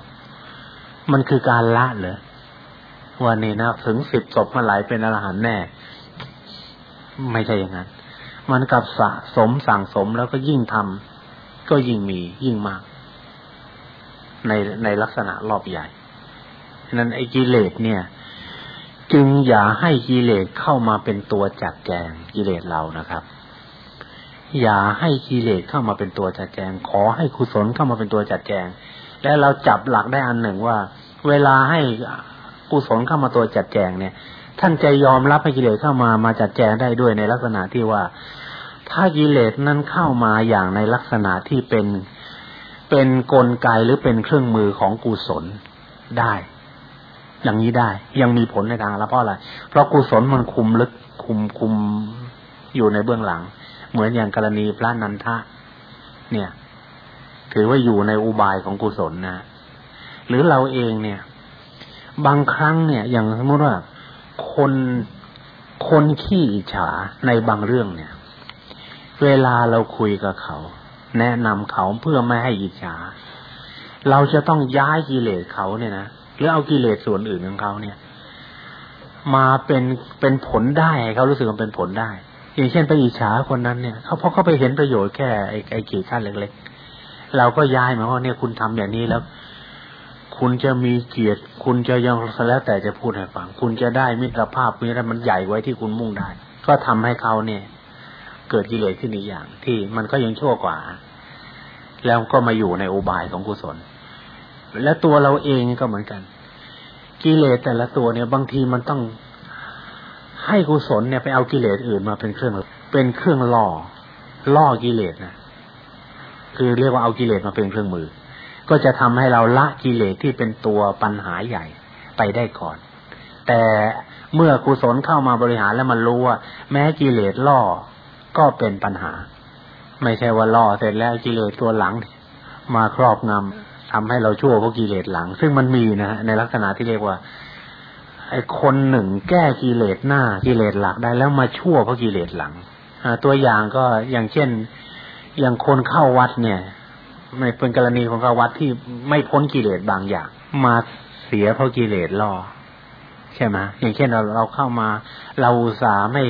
มันคือการละเหรอวันนี้นะถึงสิบศพมาไหลเป็นอรหันต์แน่ ไม่ใช่อย่างนั้น มันกับสะสมสั่งสมแล้วก็ยิ่งทำก็ยิ่งมียิ่งมาก ในในลักษณะรอบใหญ่ นั้นไอ้กิเลสเนี่ย จึงอย่าให้กิเลสเข้ามาเป็นตัวจัดแจงกิเลสเรานะครับ อย่าให้กิเลสเข้ามาเป็นตัวจัดแจง ขอให้กุศลเข้ามาเป็นตัวจัดแจง และเราจับหลักได้อันหนึ่งว่า เวลาให้กุศลเข้ามาตัวจัดแจงเนี่ย ท่านจะยอมรับให้กิเลสเข้ามามาจัดแจงได้ด้วยในลักษณะที่ว่าถ้ากิเลสนั้นเข้ามาอย่างในลักษณะที่เป็นเป็นนกลไกหรือเป็นเครื่องมือของกุศลได้ อย่างนี้ได้ ยังมีผลในทางละเพราะอะไรเพราะกุศลมันคุมลึกคุมคุมอยู่ในเบื้องหลัง เหมือนอย่างกรณีพระนันทะ เนี่ย ถือว่าอยู่ในอุบายของกุศลนะหรือเราเองเนี่ย บางครั้งเนี่ย อย่างสมมติว่าคนคนขี้อิจฉาในบางเรื่องเนี่ย เวลาเราคุยกับเขา แนะนำเขาเพื่อไม่ให้อิจฉา เราจะต้องย้ายกิเลสเขาเนี่ยนะ หรือเอากิเลสส่วนอื่นของเขาเนี่ย มาเป็นเป็นผลได้เขารู้สึกว่าเป็นผลได้ อย่างเช่นไปอิจฉาคนนั้นเนี่ยเขาเพราะเขาไปเห็นประโยชน์แค่ไอ้ไอ้กี่ขั้นเล็กๆเราก็ย้ายมาว่าเนี่ยคุณทำอย่างนี้แล้ว คุณจะมีเกียรติ คุณจะยังแล้วแต่จะพูดให้ฟัง คุณจะได้มิตรภาพมีอะไรมันใหญ่ไว้ที่คุณมุ่งได้ ก็ทำให้เขาเนี่ย เกิดกิเลสขึ้นอีกอย่าง ที่มันก็ยังชั่วกว่า แล้วก็มาอยู่ในอุบายของกุศล และตัวเราเองก็เหมือนกัน กิเลสแต่ละตัวเนี่ย บางทีมันต้องให้กุศลเนี่ยไปเอากิเลสอื่นมาเป็นเครื่องเป็นเครื่องล่อล่อกิเลสนะคือเรียกว่าเอากิเลสมาเป็นเครื่องมือ ก็จะทำให้เราละกิเลสที่เป็นตัวปัญหาใหญ่ไปได้ก่อน แต่เมื่อกุศลเข้ามาบริหารแล้วมันรู้ว่า แม้กิเลสล่อก็เป็นปัญหา ไม่ใช่ว่าล่อเสร็จแล้วกิเลสตัวหลังมาครอบงำ ทำให้เราชั่วเพราะกิเลสหลัง ซึ่งมันมีนะฮะในลักษณะที่เรียกว่า ไอ้คนหนึ่งแก้กิเลสหน้ากิเลสหลักได้แล้วมาชั่วเพราะกิเลสหลังตัวอย่างก็อย่างเช่น อย่างคนเข้าวัดเนี่ยไม่เป็นกรณีของเข้าวัดที่ไม่พ้นกิเลสบางอย่าง มาเสียเพราะกิเลสล่อใช่ไหมอย่างเช่นเราเราเข้ามา เราอุตส่าห์ไม่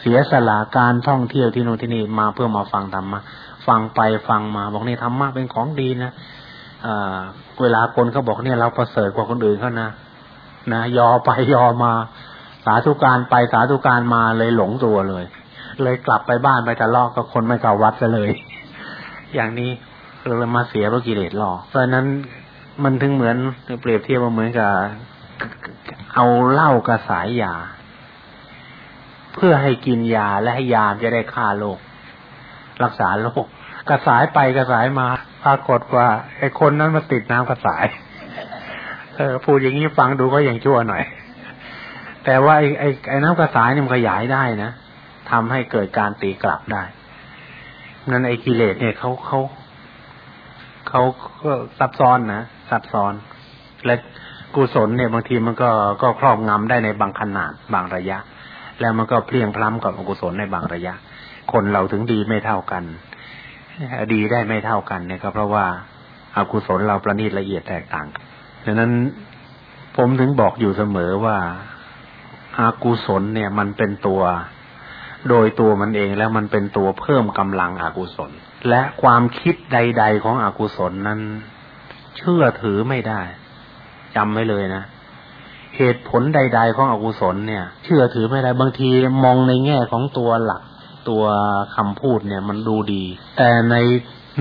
เสียสละการท่องเที่ยวที่โน่นที่นี่มาเพื่อมาฟังธรรมะฟังไปฟังมา บอกนี่ธรรมะเป็นของดีนะ เวลาคนเขาบอกเนี่ยเราประเสริฐกว่าคนอื่นเขานะนะยอไปยอมา สาธุการไปสาธุการมาเลยหลงตัวเลย เลยกลับไปบ้านไปทะเลาะกับคนไม่เข้าวัดซะเลย อย่างนี้เลยมาเสียพระกิเลสหลอกเพราะนั้นมันถึงเหมือนเปรียบเทียบมาเหมือนกับเอาเหล้ากระสายยา เพื่อให้กินยาและให้ยาจะได้ฆ่าโรครักษาโรคกระสายไปกระสายมา ปรากฏว่าไอ้คนนั้นมาติดน้ำกระสาย เออพูดอย่างนี้ฟังดูก็ยังชั่วหน่อย แต่ว่าไอ้ไอ้ไอ้น้ำกระสายนี่มันขยายได้นะทำให้เกิดการตีกลับได้ นั่นไอ้กิเลสเนี่ยเขาเขาเขาก็ซับซ้อนนะซับซ้อน และกุศลเนี่ยบางทีมันก็ก็ครอบงำได้ในบางขนาดบางระยะ แล้วมันก็เพลียงพล้ำกับอกุศลในบางระยะ คนเราถึงดีไม่เท่ากัน ดีได้ไม่เท่ากันเนี่ยก็เพราะว่าอากุศลเราประณีตละเอียดแตกต่างดังนั้นผมถึงบอกอยู่เสมอว่าอากุศลเนี่ย มันเป็นตัว โดยตัวมันเองแล้วมันเป็นตัวเพิ่มกำลังอากุศล และความคิดใด ๆ ของอกุศลนั้น เชื่อถือไม่ได้จำไว้เลยนะเหตุผลใด ๆ ของอกุศลเนี่ย เชื่อถือไม่ได้บางทีมองในแง่ของตัวหลัก ตัวคำพูดเนี่ยมันดูดี แต่ใน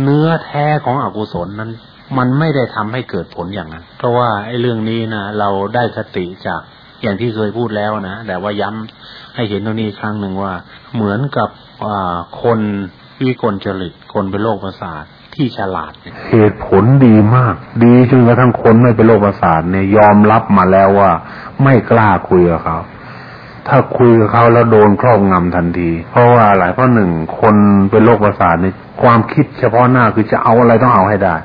เนื้อแท้ของอกุศลนั้น มันไม่ได้ทำให้เกิดผลอย่างนั้น เพราะว่าไอ้เรื่องนี้นะเราได้สติจากอย่างที่เคยพูดแล้วนะแต่ว่าย้ำให้เห็นตรงนี้ครั้งหนึ่งว่า เหมือนกับคนวิกลจริตคนเป็นโรคประสาทที่ฉลาดเหตุผลดีมาก ดีจนกระทั่งคนไม่เป็นโรคประสาทเนี่ยยอมรับมาแล้วว่า ไม่กล้าคุยกับเขา ถ้าคุยกับเขาแล้วโดนครอบงำทันที เพราะว่าอะไรเพราะหนึ่งคนเป็นโรคประสาทนี่ความคิดเฉพาะหน้าคือจะเอาอะไรต้องเอาให้ได้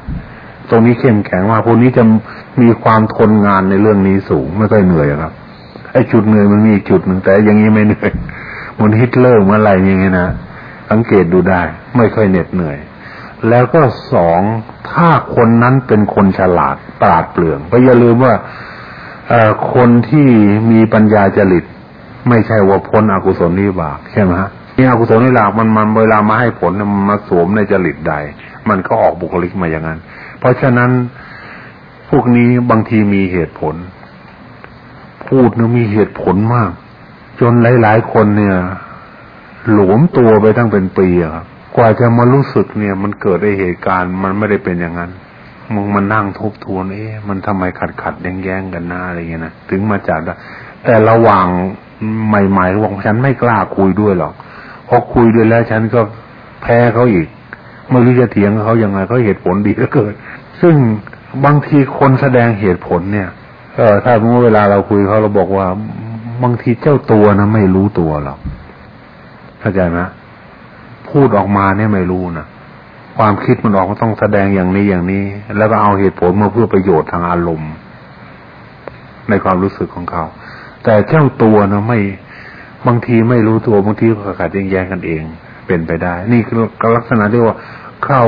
ตรงนี้เข้มแข็งว่าพวกนี้จะมีความทนงานในเรื่องนี้สูงไม่ค่อยเหนื่อยครับไอ้จุดเหนื่อยมันมีจุดหนึ่งแต่อย่างนี้ไม่เหนื่อยมันฮิตเลอร์เมื่อไรอย่างนี้นะสังเกตดูได้ ไม่ค่อยเหน็ดเหนื่อย แล้วก็สองถ้าคนนั้นเป็นคนฉลาดปราดเปรื่องก็อย่าลืมว่าคนที่มีปัญญาจริต ไม่ใช่ว่าพ้นอกุศลนิบากใช่ไหมฮะนี่อกุศลนิบากมันมันเวลามาให้ผลมันมาสวมในจริตใด มันก็ออกบุคลิกมาอย่างนั้น เพราะฉะนั้นพวกนี้บางทีมีเหตุผล พูดเนี่ยมีเหตุผลมาก จนหลายๆคนเนี่ย หลวมตัวไปตั้งเป็นปีครับกว่าจะมารู้สึกเนี่ย มันเกิดไอเหตุการณ์มันไม่ได้เป็นอย่างนั้นมึงมันนั่งทบทวนเอ๊ะมันทำไมขัดขัดแย้งแย้งกันหน้าอะไรเงี้ยนะถึงมาจากแต่ระหว่าง ใหม่ๆบอกฉันไม่กล้าคุยด้วยหรอกพอคุยด้วยแล้วฉันก็แพ้เขาอีกไม่รู้จะเถียงเขายังไงเขาเหตุผลดีก็เกิด ซึ่งบางทีคนแสดงเหตุผลเนี่ยเออถ้าเมื่อเวลาเราคุยเขาเราบอกว่าบางทีเจ้าตัวนะไม่รู้ตัวหรอกเข้าใจไหมพูดออกมาเนี่ยไม่รู้นะความคิดมันออกมาต้องแสดงอย่างนี้อย่างนี้ แล้วก็เอาเหตุผลมาเพื่อประโยชน์ทางอารมณ์ ในความรู้สึกของเขา แต่เจ้าตัวนะไม่บางทีไม่รู้ตัวบางทีก็ขาดแย้งกันเอง เป็นไปได้ นี่คือลักษณะที่ว่าเข้า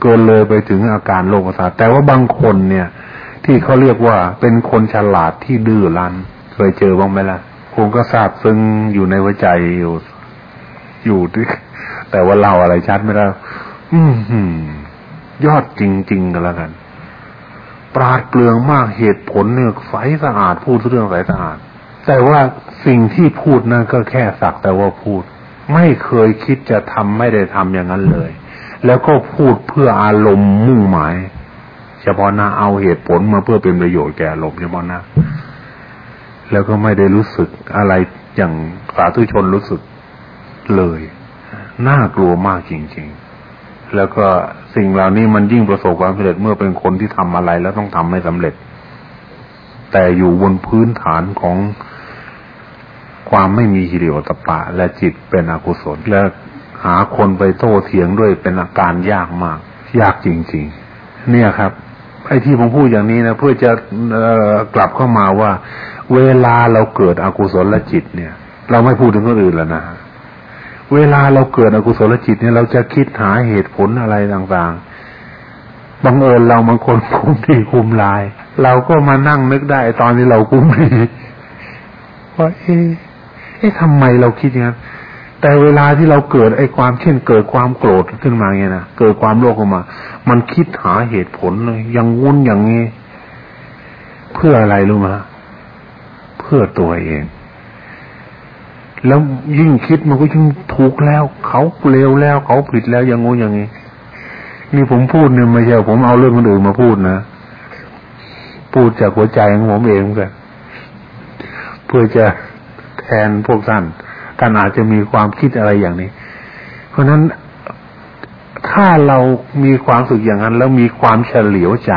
เกินเลยไปถึงอาการโรคประสาทแต่ว่าบางคนเนี่ย ที่เขาเรียกว่าเป็นคนฉลาดที่ดื้อรั้นเคยเจอบ้างไหมล่ะคงก็ทราบซึ่งอยู่ในหัวใจอยู่อยู่ที่แต่ว่าเล่าอะไรชัดไม่ได้อืมยอดจริงๆกันแล้วกัน ปราดเปลืองมากเหตุผลเนี่ยใสสะอาดพูดเรื่องใสสะอาด แต่ว่าสิ่งที่พูดนั่นก็แค่สักแต่ว่าพูด ไม่เคยคิดจะทำไม่ได้ทำอย่างนั้นเลย แล้วก็พูดเพื่ออารมณ์มุ่งหมาย เฉพาะหน้าเอาเหตุผลมาเพื่อเป็นประโยชน์แก่อารมณ์เฉพาะหน้าแล้วก็ไม่ได้รู้สึกอะไรอย่างสาธุชนรู้สึกเลย น่ากลัวมากจริง ๆ แล้วก็สิ่งเหล่านี้มันยิ่งประสบความสำเร็จเมื่อเป็นคนที่ทำอะไรแล้วต้องทำให้สำเร็จ แต่อยู่บนพื้นฐานของความไม่มีฮิริโอตปะ และจิตเป็นอกุศลและหาคนไปโต้เถียงด้วยเป็นอาการยากมาก ยากจริง ๆ เนี่ยครับไอ้ที่ผมพูดอย่างนี้นะเพื่อจะกลับเข้ามาว่า เวลาเราเกิดอกุศลและจิตเนี่ย เราไม่พูดถึงคนอื่นแล้วนะ เวลาเราเกิดอกุศลจิตเนี่ยเราจะคิดหาเหตุผลอะไรต่างๆ บังเอิญเราบางคนคุ้มดีคุ้มลาย เราก็มานั่งนึกได้ตอนนี้เราคุ้มดีว่าเอ๊ะเอ๊ะทำไมเราคิดอย่างนั้นแต่เวลาที่เราเกิดไอ้ความเช่นเกิดความโกรธขึ้นมาเงี้ยนะเกิดความโลภขึ้นมา มันคิดหาเหตุผลเลยอย่างงุ้นอย่างงี้ เพื่ออะไรรู้ไหมพื่อตัวเอง แล้วยิ่งคิดมันก็ยิ่งถูกแล้ว เขาเลวแล้ว เขาผิดแล้วอย่างงูอย่างนี้นี่ผมพูดเนี่ยไม่ใช่ผมเอาเรื่องคนอื่นมาพูดนะพูดจากหัวใจของผมเองกันเพื่อจะแทนพวกท่านท่านอาจจะมีความคิดอะไรอย่างนี้ เพราะนั้นถ้าเรามีความสึกอย่างนั้น แล้วมีความเฉลียวใจ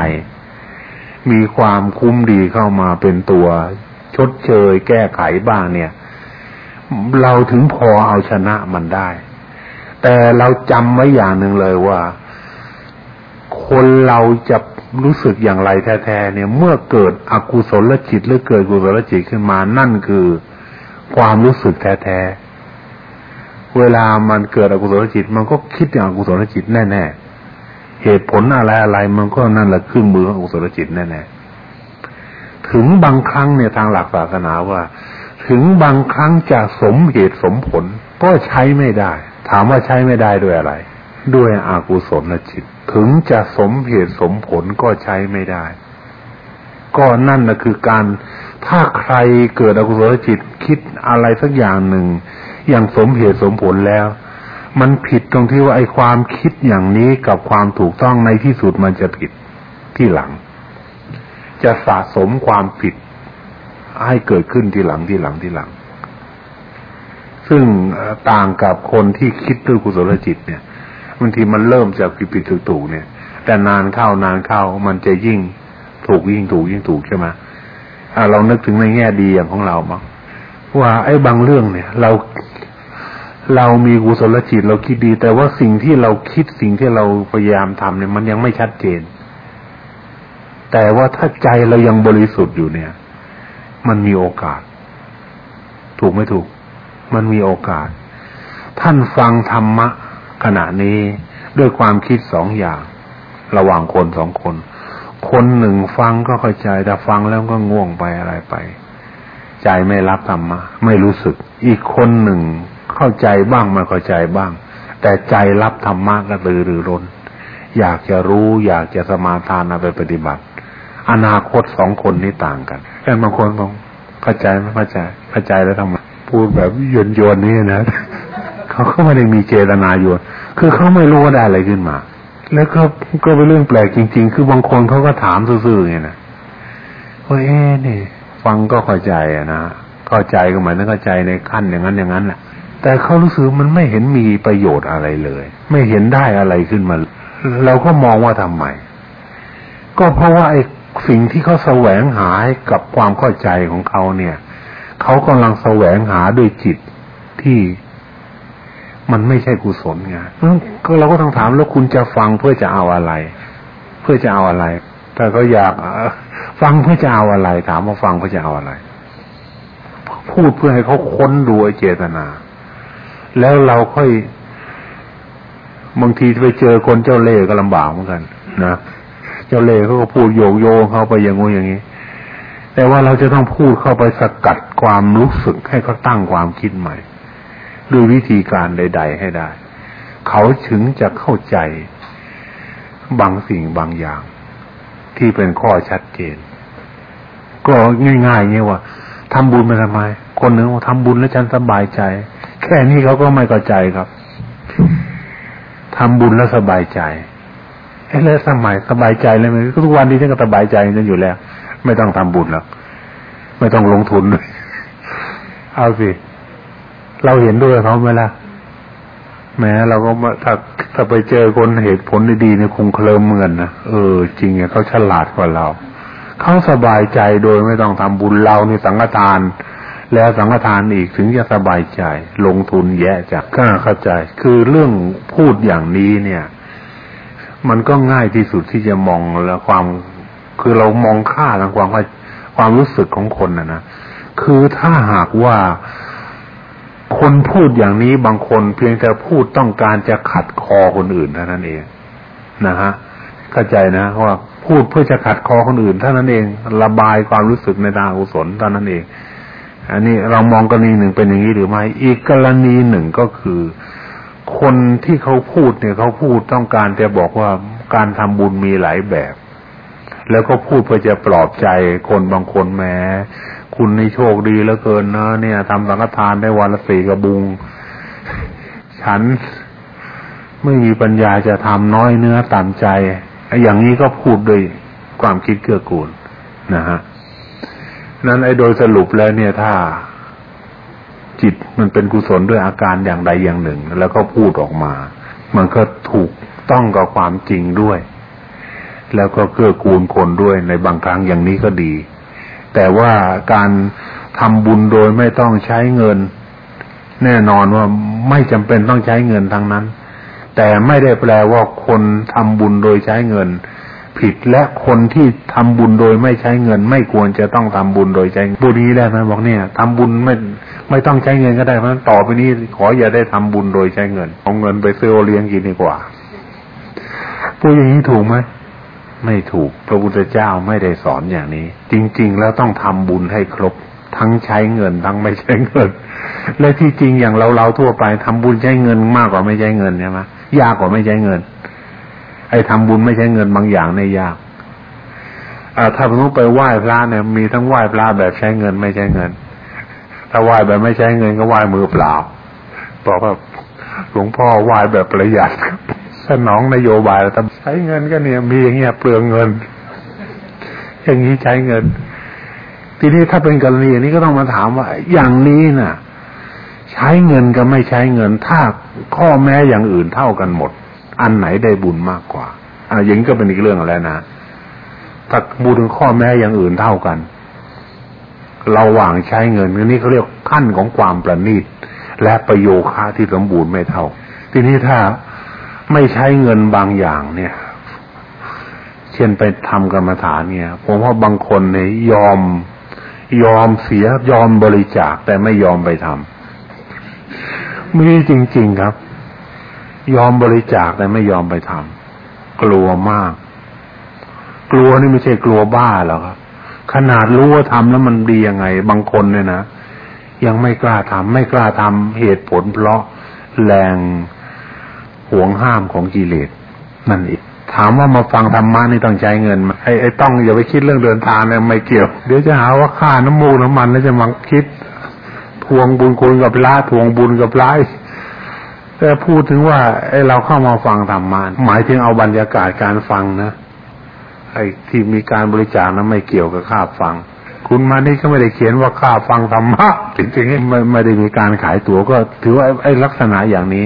มีความคุ้มดีเข้ามาเป็นตัว ชดเชยแก้ไขบ้างเนี่ย เราถึงพอเอาชนะมันได้ แต่เราจำไว้อย่างหนึ่งเลยว่า คนเราจะรู้สึกอย่างไรแท้ๆเนี่ย เมื่อเกิดอกุศลจิตหรือเกิดกุศลจิตขึ้นมานั่นคือความรู้สึกแท้ๆเวลามันเกิดอกุศลจิต มันก็คิดอย่างอกุศลจิตแน่ๆเหตุผลอะไรอะไรมันก็นั่นแหละขึ้นมือของอกุศลจิตแน่ๆถึงบางครั้งเนี่ยทางหลักศาสนาว่า ถึงบางครั้งจะสมเหตุสมผล ก็ใช้ไม่ได้ ถามว่าใช้ไม่ได้ด้วยอะไร ด้วยอากุศลจิต ถึงจะสมเหตุสมผลก็ใช้ไม่ได้ ก็นั่นนะคือการถ้าใครเกิดอกุศลจิตคิดอะไรสักอย่างหนึ่ง อย่างสมเหตุสมผลแล้ว มันผิดตรงที่ว่าไอ้ความคิดอย่างนี้กับความถูกต้องในที่สุดมันจะผิดที่หลัง จะสะสมความผิด ให้เกิดขึ้นทีหลังทีหลังทีหลัง ซึ่งต่างกับคนที่คิดด้วยกุศลจิตเนี่ยบางทีมันเริ่มจากผิดผิดถูกเนี่ย แต่นานเข้านานเข้ามันจะยิ่งถูกยิ่งถูกยิ่งถูกใช่ไหมเรานึกถึงในแง่ดีอย่างของเราบ้างว่าไอ้บางเรื่องเนี่ย เราเรามีกุศลจิตเราคิดดี แต่ว่าสิ่งที่เราคิดสิ่งที่เราพยายามทำเนี่ย มันยังไม่ชัดเจน แต่ว่าถ้าใจเรายังบริสุทธิ์อยู่เนี่ย มันมีโอกาส ถูกไม่ถูก มันมีโอกาส ท่านฟังธรรมะขณะนี้ด้วยความคิดสองอย่าง ระหว่างคนสองคน คนหนึ่งฟังก็เข้าใจแต่ฟังแล้วก็ง่วงไปอะไรไป ใจไม่รับธรรมะ ไม่รู้สึก อีกคนหนึ่งเข้าใจบ้างไม่เข้าใจบ้าง แต่ใจรับธรรมะกระตือรือร้นอยากจะรู้ อยากจะสมาทานเอาไปปฏิบัติ อนาคตสองคนนี้ต่างกันแต่บางคนบอกเข้าใจไม่เข้าใจเข้าใจแล้วทำไมพูดแบบโยนโยนนี่นะเขาก็ไม่ได้มีเจตนาโยนคือเขาไม่รู้ว่าได้อะไรขึ้นมา แล้วก็ก็เป็นเรื่องแปลกจริง ๆ คือบางคนเขาก็ถามซื่อๆไงนะว่าเอ๊นี่ ฟังก็เข้าใจอะนะเข้าใจก็หมายถึงเข้าใจในขั้นอย่างนั้นอย่างนั้นแหละแต่เขารู้สึกมันไม่เห็นมีประโยชน์อะไรเลย ไม่เห็นได้อะไรขึ้นมาเราก็มองว่าทำไมก็เพราะว่าไอ้ สิ่งที่เขาแสวงหากับความเข้าใจของเขาเนี่ย เขากำลังแสวงหาด้วยจิตที่มันไม่ใช่กุศลไงก็เราก็ต้องถามแล้วคุณจะฟังเพื่อจะเอาอะไร เพื่อจะเอาอะไร แต่ก็อยากฟังเพื่อจะเอาอะไร ถามว่าฟังเพื่อจะเอาอะไร พูดเพื่อให้เขาค้นดูเจตนา แล้วเราค่อยบางทีไปเจอคนเจ้าเล่ห์ก็ลำบากเหมือนกัน นะ จ้าเล่ห์เขาก็พูดโยกโยงเข้าไปอย่างงูอย่างนี้ แต่ว่าเราจะต้องพูดเข้าไปสกัดความรู้สึกให้เขาตั้งความคิดใหม่ด้วยวิธีการใด ๆ ให้ได้ เขาถึงจะเข้าใจบางสิ่งบางอย่าง ที่เป็นข้อชัดเจน ก็ง่ายๆเนี่ยว่าทำบุญไปทำไม คนหนึ่งว่าทำบุญแล้วฉันสบายใจ แค่นี้เขาก็ไม่เข้าใจครับทำบุญแล้วสบายใจ แล้วสมัยสบายใจเลยไหมทุกวันนี้ฉันก็สบายใจกันอยู่แล้ว ไม่ต้องทำบุญแล้วไม่ต้องลงทุนด้วยเอาสิเราเห็นด้วยเขาไหมล่ะแม้เราก็ถ้าถ้าไปเจอคนเหตุผลดีๆเนี่ยคงเคลิมเหมือนนะเออ จริงเนี่ยเขาฉลาดกว่าเราเขาสบายใจโดยไม่ต้องทำบุญเรานี่สังฆทาน แล้วสังฆทานอีกถึงจะสบายใจ ลงทุนแย่จากก็เข้าใจ คือเรื่องพูดอย่างนี้เนี่ย มันก็ง่ายที่สุดที่จะมองแล้วความคือเรามองค่าทางความความรู้สึกของคนนะนะคือถ้าหากว่าคนพูดอย่างนี้บางคนเพียงแต่พูดต้องการจะขัดคอคนอื่นเท่านั้นเองนะฮะเข้าใจนะว่าพูดเพื่อจะขัดคอคนอื่นเท่านั้นเอง ระบายความรู้สึกในทางอุศลเท่านั้นเอง อันนี้เรามองกรณีหนึ่งเป็นอย่างนี้หรือไม่อีกกรณีหนึ่งก็คือ คนที่เขาพูดเนี่ยเขาพูดต้องการจะบอกว่าการทำบุญมีหลายแบบ แล้วก็พูดเพื่อจะปลอบใจคนบางคนแม้ คุณในโชคดีเหลือเกินนะเนี่ยทำสังฆทานได้วันละสี่กระบุง ฉันไม่มีปัญญาจะทำน้อยเนื้อตามใจ อย่างนี้ก็พูดโดยความคิดเกื้อกูลนะฮะนั้นไอ้โดยสรุปแล้วเนี่ยถ้า จิตมันเป็นกุศลด้วยอาการอย่างใดอย่างหนึ่ง แล้วก็พูดออกมา มันก็ถูกต้องกับความจริงด้วย แล้วก็เกื้อกูลคนด้วยในบางครั้งอย่างนี้ก็ดี แต่ว่าการทำบุญโดยไม่ต้องใช้เงิน แน่นอนว่าไม่จำเป็นต้องใช้เงินทั้งนั้น แต่ไม่ได้แปลว่าคนทำบุญโดยใช้เงิน ผิดและคนที่ทำบุญโดยไม่ใช้เงิน ไม่ควรจะต้องทำบุญโดยใช้บุญนี้ได้ไหมบอกเนี่ยทำบุญไม่ ไม่ต้องใช้เงินก็ได้เพราะต่อไปนี้ขออย่าได้ทำบุญโดยใช้เงินเอาเงินไปซื้อโอเลี้ยงกินดีกว่าพูดอย่างนี้ถูกไหมไม่ถูกพระพุทธเจ้าไม่ได้สอนอย่างนี้ จริง ๆ แล้วต้องทำบุญให้ครบ ทั้งใช้เงิน ทั้งไม่ใช้เงิน และที่จริงอย่างเราเราทั่วไปทำบุญใช้เงินมากกว่าไม่ใช้เงินใช่ไหมยากกว่าไม่ใช้เงิน ไอ้ทำบุญไม่ใช้เงินบางอย่างในยากอ่าถ้าสมมติไปไหว้พระเนี่ยมีทั้งไหว้พระแบบใช้เงินไม่ใช้เงิน ถ้าไหว้แบบไม่ใช้เงินก็ไหว้มือเปล่าบอกว่าหลวงพ่อไหว้แบบประหยัดสนองนโยบายแต่ใช้เงินก็เนี่ยมีอย่างเงี้ยเปลืองเงิน อย่างนี้ใช้เงิน ทีนี้ถ้าเป็นกรณีนี้ก็ต้องมาถามว่า อย่างนี้น่ะ ใช้เงินกับไม่ใช้เงิน ถ้าข้อแม้อย่างอื่นเท่ากันหมด อันไหนได้บุญมากกว่าอ่าอย่างนี้ก็เป็นอีกเรื่องแล้วนะถ้าบุญข้อแม้อย่างอื่นเท่ากัน ราหว่างใช้เงินนี่เขาเรียกขั้นของความประณีต และประโยค่าที่สมบูรณ์ไม่เท่า ทีนี้ถ้าไม่ใช้เงินบางอย่างเนี่ย เช่นไปทำกรรมฐานเนี่ยผมว่าบางคนเนี่ยยอมยอมเสียยอมบริจาคแต่ไม่ยอมไปทำมีจริง ๆครับ ยอมบริจาคแต่ไม่ยอมไปทำกลัวมาก กลัวนี่ไม่ใช่กลัวบ้าหรอกครับ ขนาดรู้ว่าทำแล้วมันดียังไง บางคนเนี่ยนะยังไม่กล้าทำไม่กล้าทำเหตุผลเพราะแรงห่วงห้ามของกิเลสนั่นเองถามว่ามาฟังธรรมะนี่ต้องใช้เงินไอ้ไอ้ต้องอย่าไปคิดเรื่องเดินทางเนี่ยไม่เกี่ยว เดี๋ยวจะหาว่าค่าน้ำมูกน้ำมันแล้วจะมาคิด ทวงบุญคุณกับลาทวงบุญกับร้ายแต่พูดถึงว่าไอ้เราเข้ามาฟังธรรมะหมายถึงเอาบรรยากาศการฟังนะ ไอ้ที่มีการบริจาคนั้นไม่เกี่ยวกับค่าฟัง คุณมานี่ก็ไม่ได้เขียนว่าค่าฟังธรรมะจริงๆไม่ไม่ได้มีการขายตั๋วก็ถือว่าไอ้ลักษณะอย่างนี้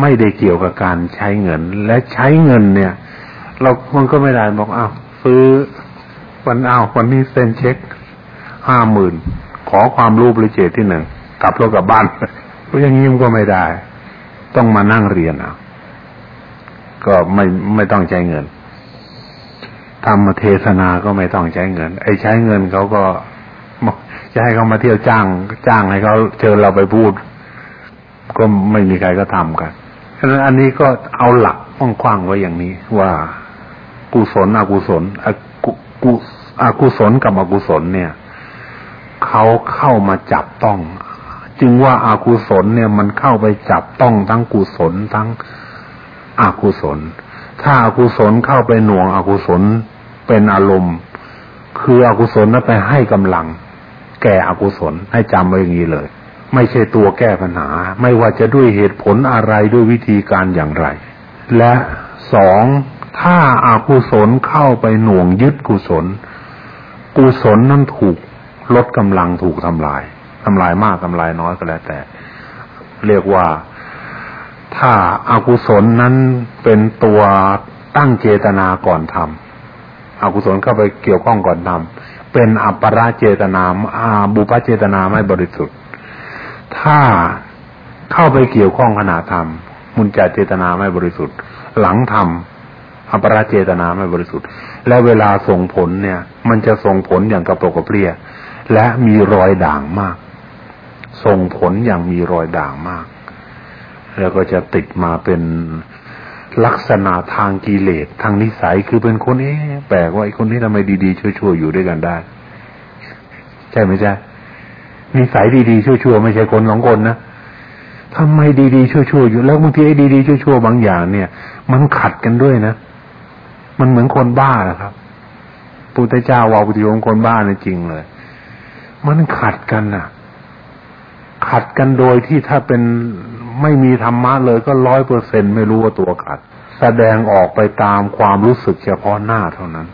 ไม่ได้เกี่ยวกับการใช้เงิน และใช้เงินเนี่ย เรามันก็ไม่ได้บอกอ้าวซื้อวันอ้าววันนี้เซ็นเช็คห้าหมื่นขอความรู้บริเจตที่หนึ่งกลับรถกลับบ้านเพราะอย่างนี้มันก็ไม่ได้ ต้องมานั่งเรียนอะก็ไม่ไม่ต้องใช้เงิน ทำเทศนาก็ไม่ต้องใช้เงิน ไอ้ใช้เงินเขาก็จะให้เขามาเที่ยวจ้าง จ้างให้เขาเชิญเราไปพูด ก็ไม่มีใครก็ทำกันฉะนั้นอันนี้ก็เอาหลักกว้างๆไว้อย่างนี้ ว่ากุศลอกุศลอกุอกุศลกับอกุศลเนี่ยเขาเข้ามาจับต้อง จึงว่าอากุศลเนี่ยมันเข้าไปจับต้องทั้งกุศลทั้งอกุศล ถ้าอากุศลเข้าไปหน่วงอกุศลเป็นอารมณ์ คืออกุศลนั้นไปให้กำลัง แก่อกุศลให้จำไว้อย่างนี้เลย ไม่ใช่ตัวแก้ปัญหา ไม่ว่าจะด้วยเหตุผลอะไรด้วยวิธีการอย่างไร และสองถ้าอากุศลเข้าไปหน่วงยึดกุศล กุศลนั้นถูกลดกำลังถูกทำลายทำลายมากทำลายน้อยก็แล้วแต่ เรียกว่า ถ้าอากุศลนั้นเป็นตัวตั้งเจตนาก่อนทำอกุศลเข้าไปเกี่ยวข้องก่อนทำเป็นอัปปราเจตนาอาบุปเจตนาไม่บริสุทธิ์ ถ้าเข้าไปเกี่ยวข้องขณะทำมุนจเจตนาไม่บริสุทธิ์ หลังทำอัปราเจตนาไม่บริสุทธิ์ และเวลาส่งผลเนี่ย มันจะส่งผลอย่างกระโปรงกระเปรี้ยและมีรอยด่างมาก ส่งผลอย่างมีรอยด่างมาก แล้วก็จะติดมาเป็นลักษณะทางกิเลสทางนิสัยคือเป็นคนเอ๊แปลกว่าไอ้คนนี้ทำไมดีๆชั่วๆอยู่ด้วยกันได้ ใช่ไหมใช่นิสัยดีๆชั่วๆไม่ใช่คนสองคนนะทำไมดีๆชั่วๆอยู่แล้วบางทีไอ้ดีๆชั่วๆบางอย่างเนี่ย มันขัดกันด้วยนะ มันเหมือนคนบ้านะครับปุตตเจ้าวาปุถุชนคนบ้านี่ยจริงเลย มันขัดกันน่ะขัดกันโดยที่ถ้าเป็น ไม่มีธรรมะเลยก็ร้อยเปอร์เซ็นไม่รู้ว่าตัวขัด แสดงออกไปตามความรู้สึกเฉพาะหน้าเท่านั้น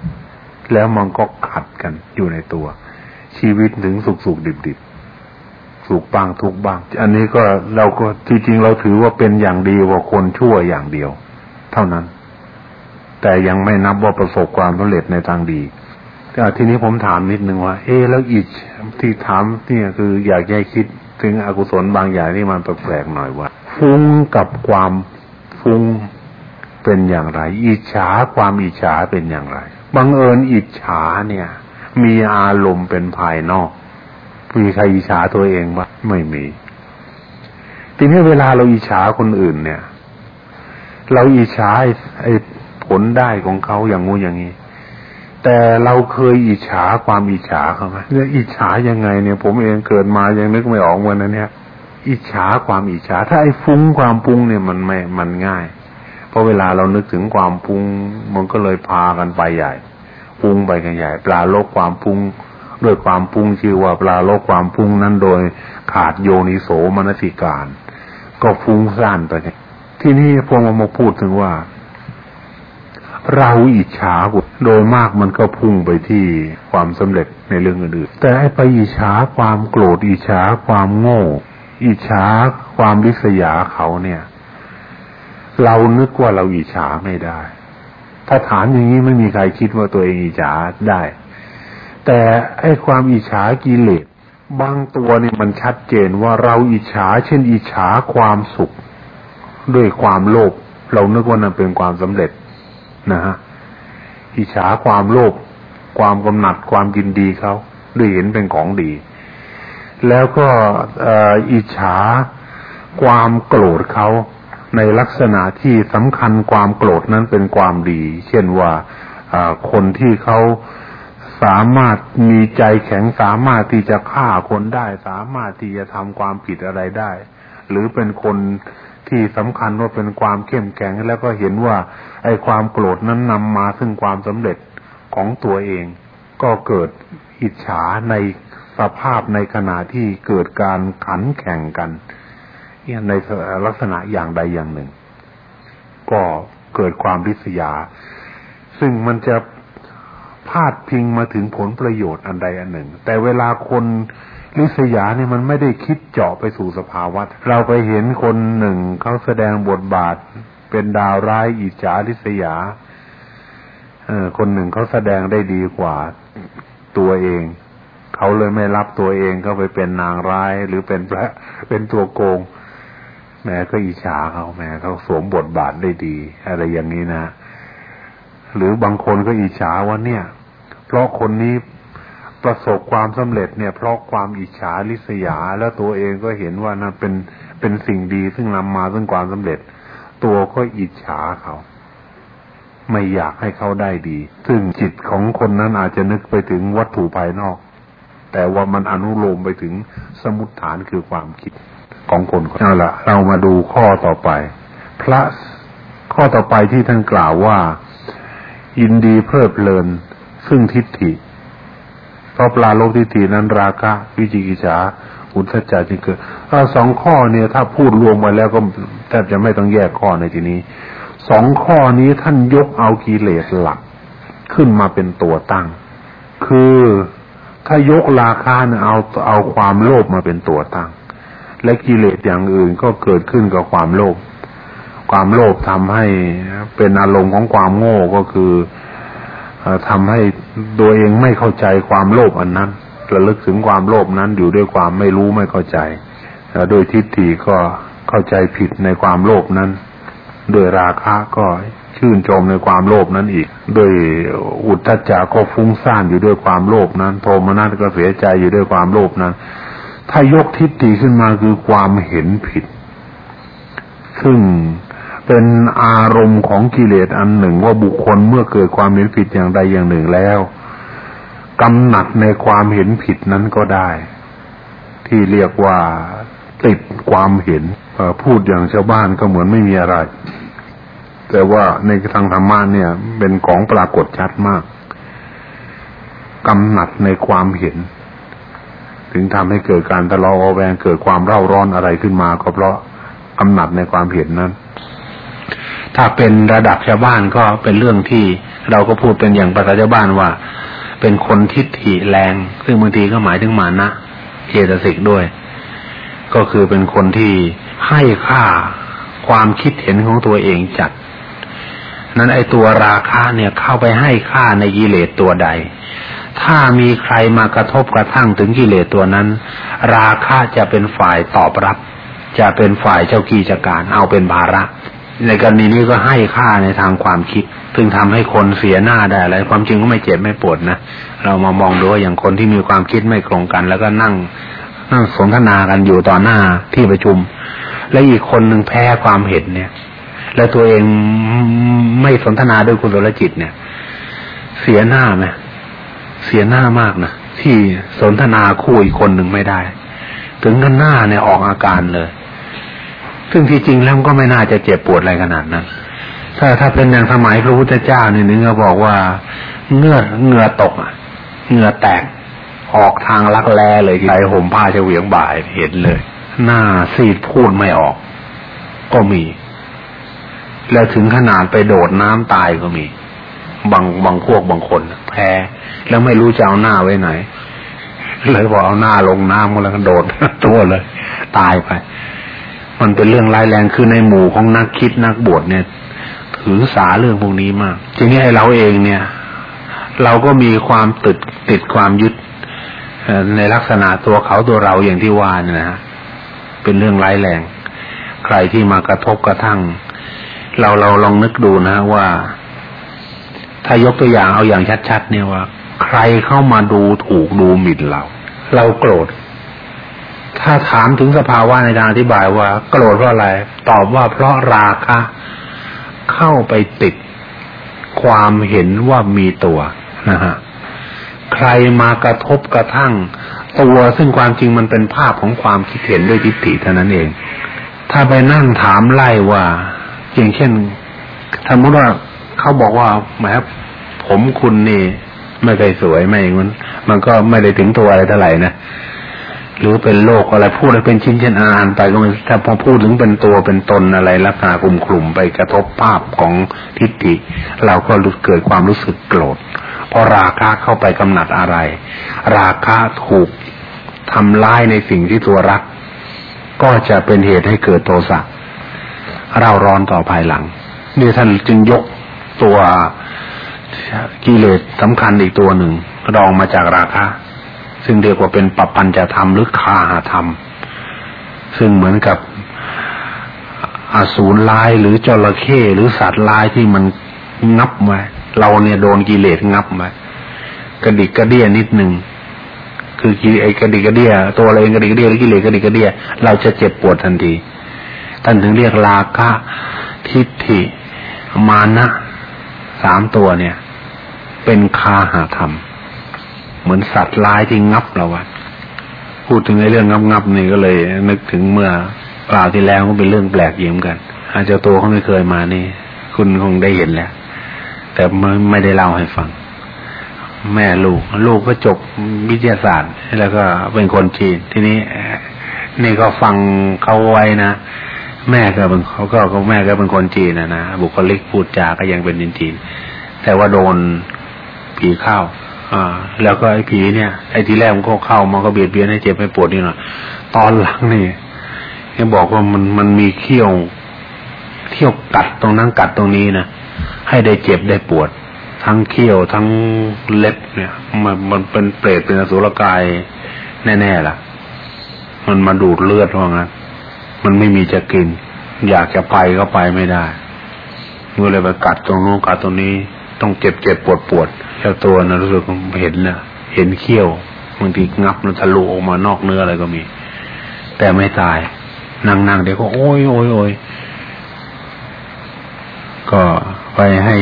แล้วมันก็ขัดกันอยู่ในตัว ชีวิตถึงสุขสุขดิบดิบสุขบ้างทุกบ้าง อันนี้ก็เราก็จริงๆเราถือว่าเป็นอย่างดีกว่าคนชั่วอย่างเดียว เท่านั้น แต่ยังไม่นับว่าประสบความสำเร็จในทางดีแต่ทีนี้ผมถามนิดนึงว่า เอ๊แล้วอีกที่ถามเนี่ยคืออยากให้คิด ถึงอกุศลบางอย่างที่มันแปลกๆหน่อยว่า ฟุ้งกับความฟุ้งเป็นอย่างไร อิจฉาความอิจฉาเป็นอย่างไรบังเอิญอิจฉาเนี่ย มีอารมณ์เป็นภายนอก มีใครอิจฉาตัวเองบ้างไม่มีทีนี้เวลาเราอิจฉาคนอื่นเนี่ย เราอิจฉาไอ้ผลได้ของเขาอย่างงูอย่างนี้ แต่เราเคยอิจฉาความอิจฉาเขาไหมเนี่ยอิจฉายังไงเนี่ย ผมเองเกิดมายังนึกไม่ออกวันนั้นเนี่ย อิจฉาความอิจฉา ถ้าไอ้ฟุ้งความปุ้งเนี่ยมันไม่มันง่าย เพราะเวลาเรานึกถึงความปุ้งมันก็เลยพากันไปใหญ่ปุ้งไปกันใหญ่ ปลาโลกความปุ้งด้วยความพุ่งชื่อว่าปลาโลกความพุ่งนั้นโดยขาดโยนิโสมนสิการ ก็ฟุ้งซ่านไปที่นี่พวกมาพูดถึงว่า เราอิจฉาโดยมากมันก็พุ่งไปที่ความสำเร็จในเรื่องอื่นๆแต่ให้ไปอิจฉาความโกรธอิจฉาความโง่ อิจฉาความริษยาเขาเนี่ย เรานึกว่าเราอิจฉาไม่ได้ ถ้าถามอย่างนี้ไม่มีใครคิดว่าตัวเองอิจฉาได้ แต่ไอ้ความอิจฉากิเลสบางตัวเนี่ยมันชัดเจนว่าเราอิจฉา เช่น อิจฉาความสุข ด้วยความโลภเรานึกว่านั่นเป็นความสำเร็จ นะฮะอิจฉาความโลภความกำหนัดความยินดีเขาด้วยเห็นเป็นของดี แล้วก็อิจฉาความโกรธเขาในลักษณะที่สำคัญความโกรธนั้นเป็นความดี เช่นว่าคนที่เขาสามารถมีใจแข็งสามารถที่จะฆ่าคนได้ สามารถที่จะทำความผิดอะไรได้ หรือเป็นคนที่สำคัญว่าเป็นความเข้มแข็งแล้วก็เห็นว่า ไอ้ความโกรธนั้นนำมาซึ่งความสำเร็จของตัวเอง ก็เกิดอิจฉาในสภาพในขณะที่เกิดการขันแข่งกันในลักษณะอย่างใดอย่างหนึ่ง ก็เกิดความริษยา ซึ่งมันจะพาดพิงมาถึงผลประโยชน์อันใดอันหนึ่ง แต่เวลาคนลิษยาเนี่ยมันไม่ได้คิดเจาะไปสู่สภาวะ เราไปเห็นคนหนึ่งเขาแสดงบทบาท เป็นดาวร้ายอิจฉาลิษยาคนหนึ่งเขาแสดงได้ดีกว่าตัวเอง เขาเลยไม่รับตัวเองก็ไปเป็นนางร้ายหรือเป็นพระเป็นตัวโกง แม้ก็อิจฉาเขาแม้เขาสวมบทบาทได้ดี อะไรอย่างนี้นะ หรือบางคนก็อิจฉาว่าเนี่ย เพราะคนนี้ประสบความสำเร็จเนี่ย เพราะความอิจฉาริษยา แล้วตัวเองก็เห็นว่านั่นเป็นเป็นสิ่งดีซึ่งนำมาซึ่งความสำเร็จ ตัวก็อิจฉาเขา ไม่อยากให้เขาได้ดี ซึ่งจิตของคนนั้นอาจจะนึกไปถึงวัตถุภายนอก แต่ว่ามันอนุโลมไปถึงสมุดฐานคือความคิดของคนเอาละเรามาดูข้อต่อไป พระข้อต่อไปที่ท่านกล่าวว่า ยินดีเพลิดเพลิน ซึ่งทิฏฐิเพราะปลาโลกทิฏฐินั้นราคะวิจิกิจฉา อุทธจาจึงเกิดสองข้อเนี่ยถ้าพูดรวมไปแล้วก็แทบจะไม่ต้องแยกข้อในที่นี้สองข้อนี้ท่านยกเอากิเลสหลักขึ้นมาเป็นตัวตั้ง คือถ้ายกราคาเนี่ยเอาเอาความโลภมาเป็นตัวตั้ง และกิเลสอย่างอื่นก็เกิดขึ้นกับความโลภความโลภทำให้เป็นอารมณ์ของความโง่ก็คือทำให้ตัวเองไม่เข้าใจความโลภอันนั้น ระลึกถึงความโลภนั้นอยู่ด้วยความไม่รู้ไม่เข้าใจโดยทิฏฐิก็เข้าใจผิดในความโลภนั้น โดยราคะก็ชื่นชมในความโลภนั้นอีก โดยอุทธจจะก็ฟุ้งซ่านอยู่ด้วยความโลภนั้น โทมนัสก็เสียใจอยู่ด้วยความโลภนั้น ถ้ายกทิฏฐิขึ้นมาคือความเห็นผิด ซึ่งเป็นอารมณ์ของกิเลสอันหนึ่งว่าบุคคลเมื่อเกิดความเห็นผิดอย่างใดอย่างหนึ่งแล้ว กำหนัดในความเห็นผิดนั้นก็ได้ ที่เรียกว่าติดความเห็นพูดอย่างชาวบ้านก็เหมือนไม่มีอะไร แต่ว่าในทางธรรมะเนี่ย เป็นของปรากฏชัดมากกำหนัดในความเห็น ถึงทำให้เกิดการทะเลาะแวงเกิดความเร่าร้อนอะไรขึ้นมาก็เพราะกำหนัดในความเห็นนั้น ถ้าเป็นระดับชาวบ้านก็เป็นเรื่องที่เราก็พูดเป็นอย่างภาษาชาวบ้านว่า เป็นคนทิฏฐิแรง ซึ่งบางทีก็หมายถึงมานะเจตสิกด้วย ก็คือเป็นคนที่ให้ค่าความคิดเห็นของตัวเองจัด นั้นไอตัวราคาเนี่ยเข้าไปให้ค่าในกิเลสตัวใด ถ้ามีใครมากระทบกระทั่งถึงกิเลสตัวนั้น ราคาจะเป็นฝ่ายตอบรับ จะเป็นฝ่ายเจ้ากีจัการเอาเป็นภาระ ในกรณีนี้ก็ให้ค่าในทางความคิด ซึ่งทำให้คนเสียหน้าได้อะไรความจริงก็ไม่เจ็บไม่ปวดนะเรามามองดูอย่างคนที่มีความคิดไม่ตรงกัน แล้วก็นั่งนั่งสนทนากันอยู่ต่อหน้าที่ประชุม และอีกคนหนึ่งแพ้ความเห็นเนี่ย แล้วตัวเองไม่สนทนาด้วยคุณศลจิตเนี่ย เสียหน้าไหมเสียหน้ามากนะที่สนทนาคู่อีกคนหนึ่งไม่ได้ ถึงกันหน้าเนี่ยออกอาการเลย ซึ่งที่จริงแล้วก็ไม่น่าจะเจ็บปวดอะไรขนาดนั้น ถ้าถ้าเป็นอย่างสมัยพระพุทธเจ้าเนี่ยนึงก็บอกว่าเงื่อเงื่อตกอะเงื่อแตกออกทางลักแลเลยที่ไหห่มผ้าเฉวียงบ่ายเห็นเลย หน้าซีดพูดไม่ออก ก็มี แล้วถึงขนาดไปโดดน้ำตายก็มี บางบางพวกบางคนแพ้แล้วไม่รู้จะเอาหน้าไว้ไหน เลยบอกเอาหน้าลงน้ำแล้วก็โดดตัวเลย ตายไป มันเป็นเรื่องร้ายแรงคือในหมู่ของนักคิดนักบวชเนี่ย ถือสาเรื่องพวกนี้มาก ทีนี้ไอ้เราเองเนี่ย เราก็มีความติดติดความยึดในลักษณะตัวเขาตัวเราอย่างที่ว่านี่นะฮะเป็นเรื่องร้ายแรง ใครที่มากระทบกระทั่ง เราเราลองนึกดูนะว่า ถ้ายกตัวอย่างเอาอย่างชัดๆเนี่ยว่า ใครเข้ามาดูถูกดูหมิ่นเรา เราโกรธ ถ้าถามถึงสภาวะในทางอธิบายว่า โกรธเพราะอะไร ตอบว่าเพราะราคะเข้าไปติดความเห็นว่ามีตัวนะฮะใครมากระทบกระทั่ง ตัวซึ่งความจริงมันเป็นภาพของความคิดเห็นด้วยทิฏฐิเท่านั้นเอง ถ้าไปนั่งถามไล่ว่า อย่างเช่นสมมติว่าเขาบอกว่าแหมผมคุณนี่ ไม่เคยสวยไม่อย่างนั้นมันก็ไม่ได้ถึงตัวอะไรเท่าไหร่นะ หรือเป็นโลกอะไรพูดอะไรเป็นชิ้นเช่นอานไปก็ไม่ถ้าพอพูดถึงเป็นตัวเป็นตนอะไรลักษณะกลุ่มกลุ่มไปกระทบภาพของทิฏฐิ เราก็รู้เกิดความรู้สึกโกรธเพราะราคะเข้าไปกำหนัดอะไร ราคะถูกทำร้ายในสิ่งที่ตัวรัก ก็จะเป็นเหตุให้เกิดโทสะเร่าร้อนต่อภายหลังนี่ท่านจึงยกตัวกิเลสสำคัญอีกตัวหนึ่งรองมาจากราคะ ซึ่งเรียกว่าเป็นปปัญจะธรรมหรือคาหาธรรม ซึ่งเหมือนกับอสูรลายหรือจระเข้หรือสัตว์ลายที่มันงับไว้เราเนี่ยโดนกิเลสงับไว้กระดิกกระเดี้ยนิดหนึ่งคือไอ้กระดิกกระเดี้ยตัวเราเองกระดิกกระเดี้ยหรือกิเลสกระดิกกระเดี้ยเราจะเจ็บปวดทันทีท่านถึงเรียกราคะทิฏฐิมานะสามตัวเนี่ย เป็นคาหาธรรม เหมือนสัตว์ร้ายที่งับเราวะพูดถึงไอ้เรื่องงับงับนี่ก็เลย นึกถึงเมื่อกล่าวที่แล้วก็เป็นเรื่องแปลกเยี่ยมกัน อาจจะตัวเขาไม่เคยมานี่ คุณคงได้เห็นแล้ว แต่ไม่ได้เล่าให้ฟัง แม่ลูก ลูกก็จบวิทยาศาสตร์ แล้วก็เป็นคนจีน ทีนี้นี่ก็ฟังเขาไว้นะแม่ก็เป็นเขาก็แม่ก็เป็นคนจีนนะนะบุคลิกพูดจาก็ยังเป็นจีนแต่ว่าโดนผีเข้า อ่า แล้วก็ไอ้ผีเนี่ย ไอ้ทีแรกมันก็เข้ามันก็เบียดเบียนให้เจ็บให้ปวดนี่หน่อยตอนหลังนี่ยังบอกว่ามันมันมีเขี้ยวเขี้ยวกัดตรงนั้นกัดตรงนี้นะให้ได้เจ็บได้ปวด ทั้งเขี้ยวทั้งเล็บเนี่ย มันมันเป็นเปรตเป็นอสุรกายแน่ๆล่ะ มันมาดูดเลือดว่างั้นมันไม่มีจะกิน อยากจะไปก็ไปไม่ได้ก็เลยไปกัดตรงโน้นกัดตรงนี้ ต้องเจ็บเจ็บปวดปวดเจ้าตัวนะรู้สึกเห็นนะเห็นเขี้ยวบางทีงับมันทะลุออกมานอกเนื้ออะไรก็มี แต่ไม่ตาย นั่งๆเดี๋ยวก็โอ้ยโอ้ยโอ้ยก็ไปให้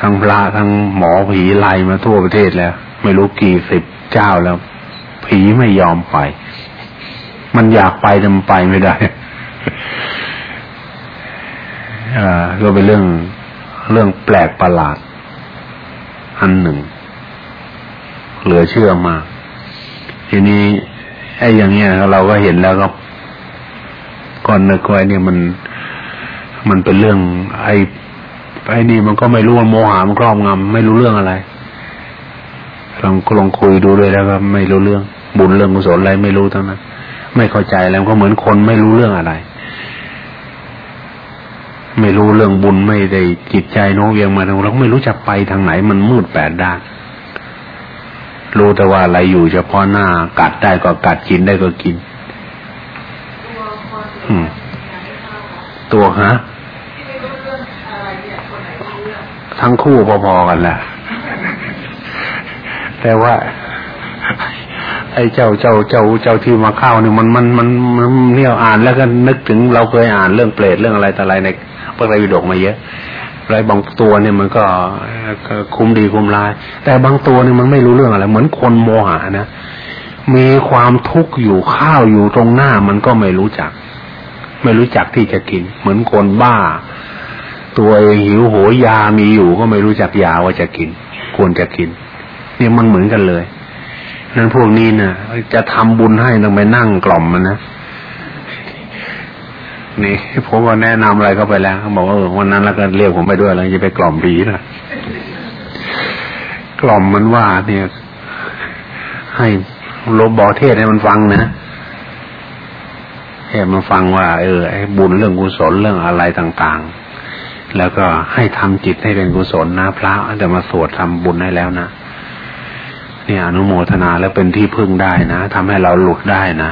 ทั้งพระทั้งหมอผีไล่มาทั่วประเทศแล้ว ไม่รู้กี่สิบเจ้าแล้ว ผีไม่ยอมไป มันอยากไปแต่มันไปไม่ได้อ่าก็เป็นเรื่อง เรื่องแปลกประหลาด อันหนึ่ง เหลือเชื่อมาก ทีนี้ไอ้อย่างเงี้ยเราก็เห็นแล้วก็ก่อนนึกไว้เนี่ยมันมันเป็นเรื่อง ไอ้ไอ้นี่มันก็ไม่รู้ว่าโมหะมันครอบงำไม่รู้เรื่องอะไรลองลองคุยดูเลยแล้วก็ไม่รู้เรื่อง บุญเรื่องกุศลอะไรไม่รู้ทั้งนั้นไม่เข้าใจแล้วก็เหมือนคนไม่รู้เรื่องอะไร ไม่รู้เรื่องบุญไม่ได้จิตใจโน้มเวียงมาทางเราไม่รู้จะไปทางไหนมันมืดแปดด้านรู้แต่ว่าอะไรอยู่เฉพาะหน้ากัดได้ก็กัดกินได้ก็กินตัวฮะทั้งคู่พอๆกันแหละแต่ว่า ไอ้เจ้าเจ้าเจ้าเจ้าที่มาเข้าเนี่ยมันมันมันมันเนี่ยอ่านแล้วก็นึกถึงเราเคยอ่านเรื่องเปรตเรื่องอะไรแต่อะไรใน พระไตรปิฎกมาเยอะไรบางตัวเนี่ยมันก็คุ้มดีคุ้มร้าย แต่บางตัวเนี่ยมันไม่รู้เรื่องอะไร เหมือนคนโมหะนะมีความทุกข์อยู่ข้าวอยู่ตรงหน้ามันก็ไม่รู้จัก ไม่รู้จักที่จะกิน เหมือนคนบ้า ตัวเองหิวโหยยามีอยู่ก็ไม่รู้จักยาว่าจะกิน ควรจะกิน เนี่ยมันเหมือนกันเลย นั้นพวกนี้นะ่ะ จะทำบุญให้ต้องไปนั่งกล่อมมันนะ นี่ผมว่าแนะนำอะไรเข้าไปแล้วเขาบอกว่าเออวันนั้นแล้วก็เรียกผมไปด้วยแล้วจะไปกล่อมผีนะกล่อมมันว่า เนี่ย ให้โลบอเทศให้มันฟังนะให้มันฟังว่า เออไอ้บุญเรื่องกุศลเรื่องอะไรต่าง ๆ แล้วก็ให้ทำจิตให้เป็นกุศลนะพระจะมาสวดทำบุญให้แล้วนะเนี่ยอนุโมทนาแล้วเป็นที่พึ่งได้นะทำให้เราหลุดได้นะ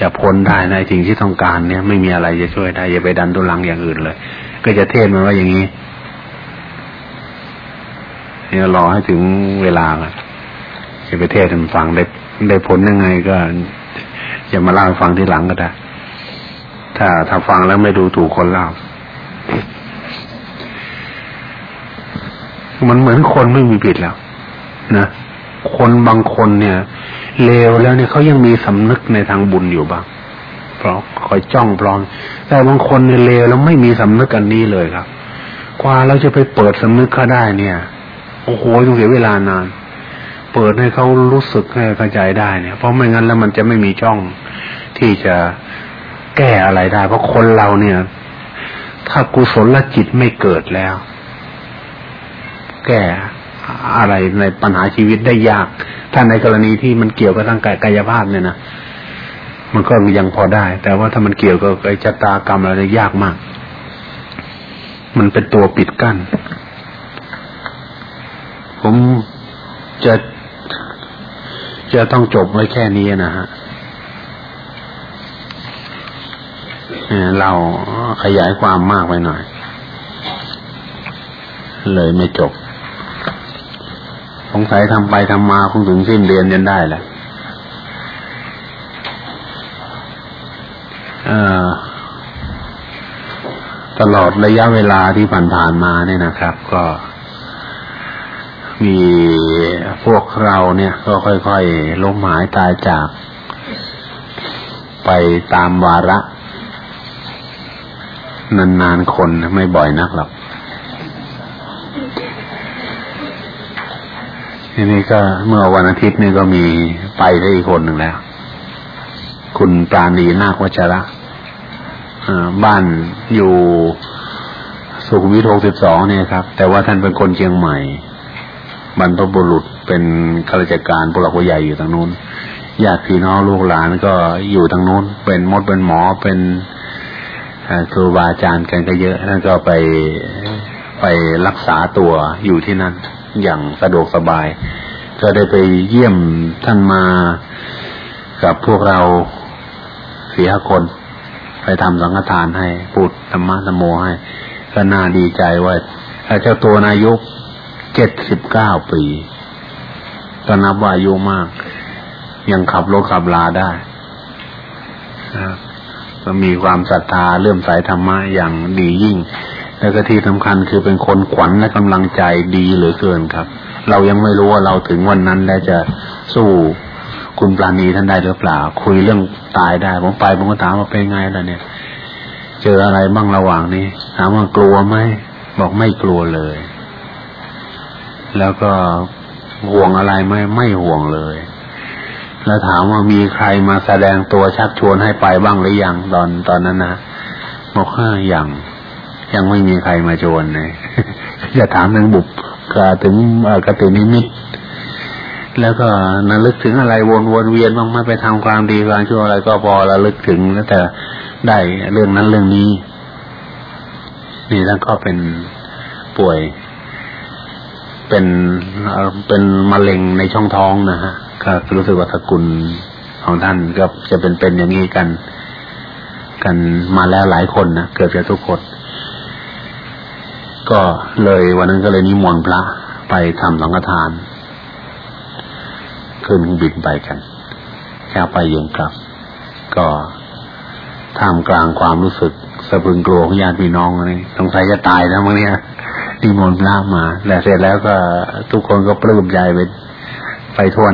จะพ้นได้ในสิ่งที่ต้องการเนี่ย ไม่มีอะไรจะช่วยได้อย่าไปดันตัวหลังอย่างอื่นเลย ก็จะเทศมาว่าอย่างนี้เนี่ยรอให้ถึงเวลาจะไปเทศให้ฟังได้ได้ผลยังไงก็อย่ามาเล่าฟังที่หลังก็ได้ ถ้าถ้าฟังแล้วไม่ดูถูกคนเล่ามันเหมือนคนไม่มีผิดแล้วนะคนบางคนเนี่ย เลวแล้วเนี่ยเขายังมีสำนึกในทางบุญอยู่บ้างเพราะคอยจ้องปลองแต่บางคนเนี่ยเลวแล้วไม่มีสำนึกกันนี้เลยครับกว่าเราจะไปเปิดสำนึกเขาได้เนี่ยโอ้โหต้องเสียเวลานาน เปิดให้เขารู้สึกให้เข้าใจได้เนี่ย เพราะไม่งั้นแล้วมันจะไม่มีช่องที่จะแก้อะไรได้ เพราะคนเราเนี่ย ถ้ากุศลจิตไม่เกิดแล้ว แก้ อะไรในปัญหาชีวิตได้ยาก ถ้าในกรณีที่มันเกี่ยวกับทางกายภาพเนี่ยนะมันก็ยังพอได้ แต่ว่าถ้ามันเกี่ยวกับไอ้ชะตากรรมอะไรยากมาก มันเป็นตัวปิดกั้น ผมจะจะต้องจบไว้แค่นี้นะฮะเราขยายความมากไปหน่อย เลยไม่จบ สงสัยทำไปทำมาคงถึงสิ้นเดือนจนได้แหละตลอดระยะเวลาที่ผ่านๆมาเนี่ยนะครับ ก็ มีพวกเราเนี่ย ก็ค่อยๆล้มหายตายจาก ไปตามวาระ นานๆคนไม่บ่อยนักหรอก ทีนี้ก็เมื่อวันอาทิตย์นี่ก็มีไปได้อีกคนหนึ่งแล้ว คุณปราณีนาควัชระบ้านอยู่สุขุมวิทหกสิบสองเนี่ยครับ แต่ว่าท่านเป็นคนเชียงใหม่ บรรพบุรุษเป็นข้าราชการผู้หลักผู้ใหญ่อยู่ทางนู้นญาติพี่น้องลูกหลานก็อยู่ทางนู้น เป็นมดเป็นหมอเป็นครูบาอาจารย์กันก็เยอะท่านก็ไปไปรักษาตัวอยู่ที่นั่น อย่างสะดวกสบาย ก็ได้ไปเยี่ยมท่านมากับพวกเราสียคน ไปทำสังฆทานให้พูดธรรมะธรรมโมให้ ก็น่าดีใจว่าเจ้าตัวนายกเจ็ดสิบเก้าปีก็นับว่าอายุมาก ยังขับรถขับลาได้ก็มีความศรัทธาเลื่อมใสธรรมะอย่างดียิ่ง แล้วก็ที่สำคัญคือเป็นคนขวัญและกำลังใจดีเหลือเกินครับ เรายังไม่รู้ว่าเราถึงวันนั้นแล้วจะสู้คุณปราณีท่านได้หรือเปล่า คุยเรื่องตายได้ผมไปผมก็ถามว่าเป็นไงล่ะเนี่ย เจออะไรบ้างระหว่างนี้ถามว่ากลัวไหมบอกไม่กลัวเลย แล้วก็ห่วงอะไรไหมไม่ห่วงเลย แล้วถามว่ามีใครมาแสดงตัวชักชวนให้ไปบ้างหรือยังตอนตอนนั้นนะบอกว่ายัง ยังไม่มีใครมาชวนเลยจะถามถึงบุบกาถึงกตินิมิต แล้วก็ระลึกถึงอะไรวนวนเวียนบ้างไม่ไปทำความดีความชั่วอะไรก็พอระลึกถึงแล้วแต่ได้เรื่องนั้นเรื่องนี้ นี่แล้วก็เป็นป่วย เป็นเป็นมะเร็งในช่องท้องนะฮะก็รู้สึกว่าสกุลของท่านก็จะเป็นเป็นอย่างนี้กัน กันมาแล้วหลายคนนะเกิดกับทุกคน ก็เลยวันนั้นก็เลยนิมนต์พระไปทำสังฆทาน ขึ้นบินไปกันแค่ไปเย็นกลับ ก็ท่ามกลางความรู้สึกสะพึงกลัวของญาติพี่น้องนี่สงสัยจะตายแล้วมั้งเนี่ยนิมนต์พระมาแล้วเสร็จแล้วก็ทุกคนก็ปลื้มใจไปไปทวน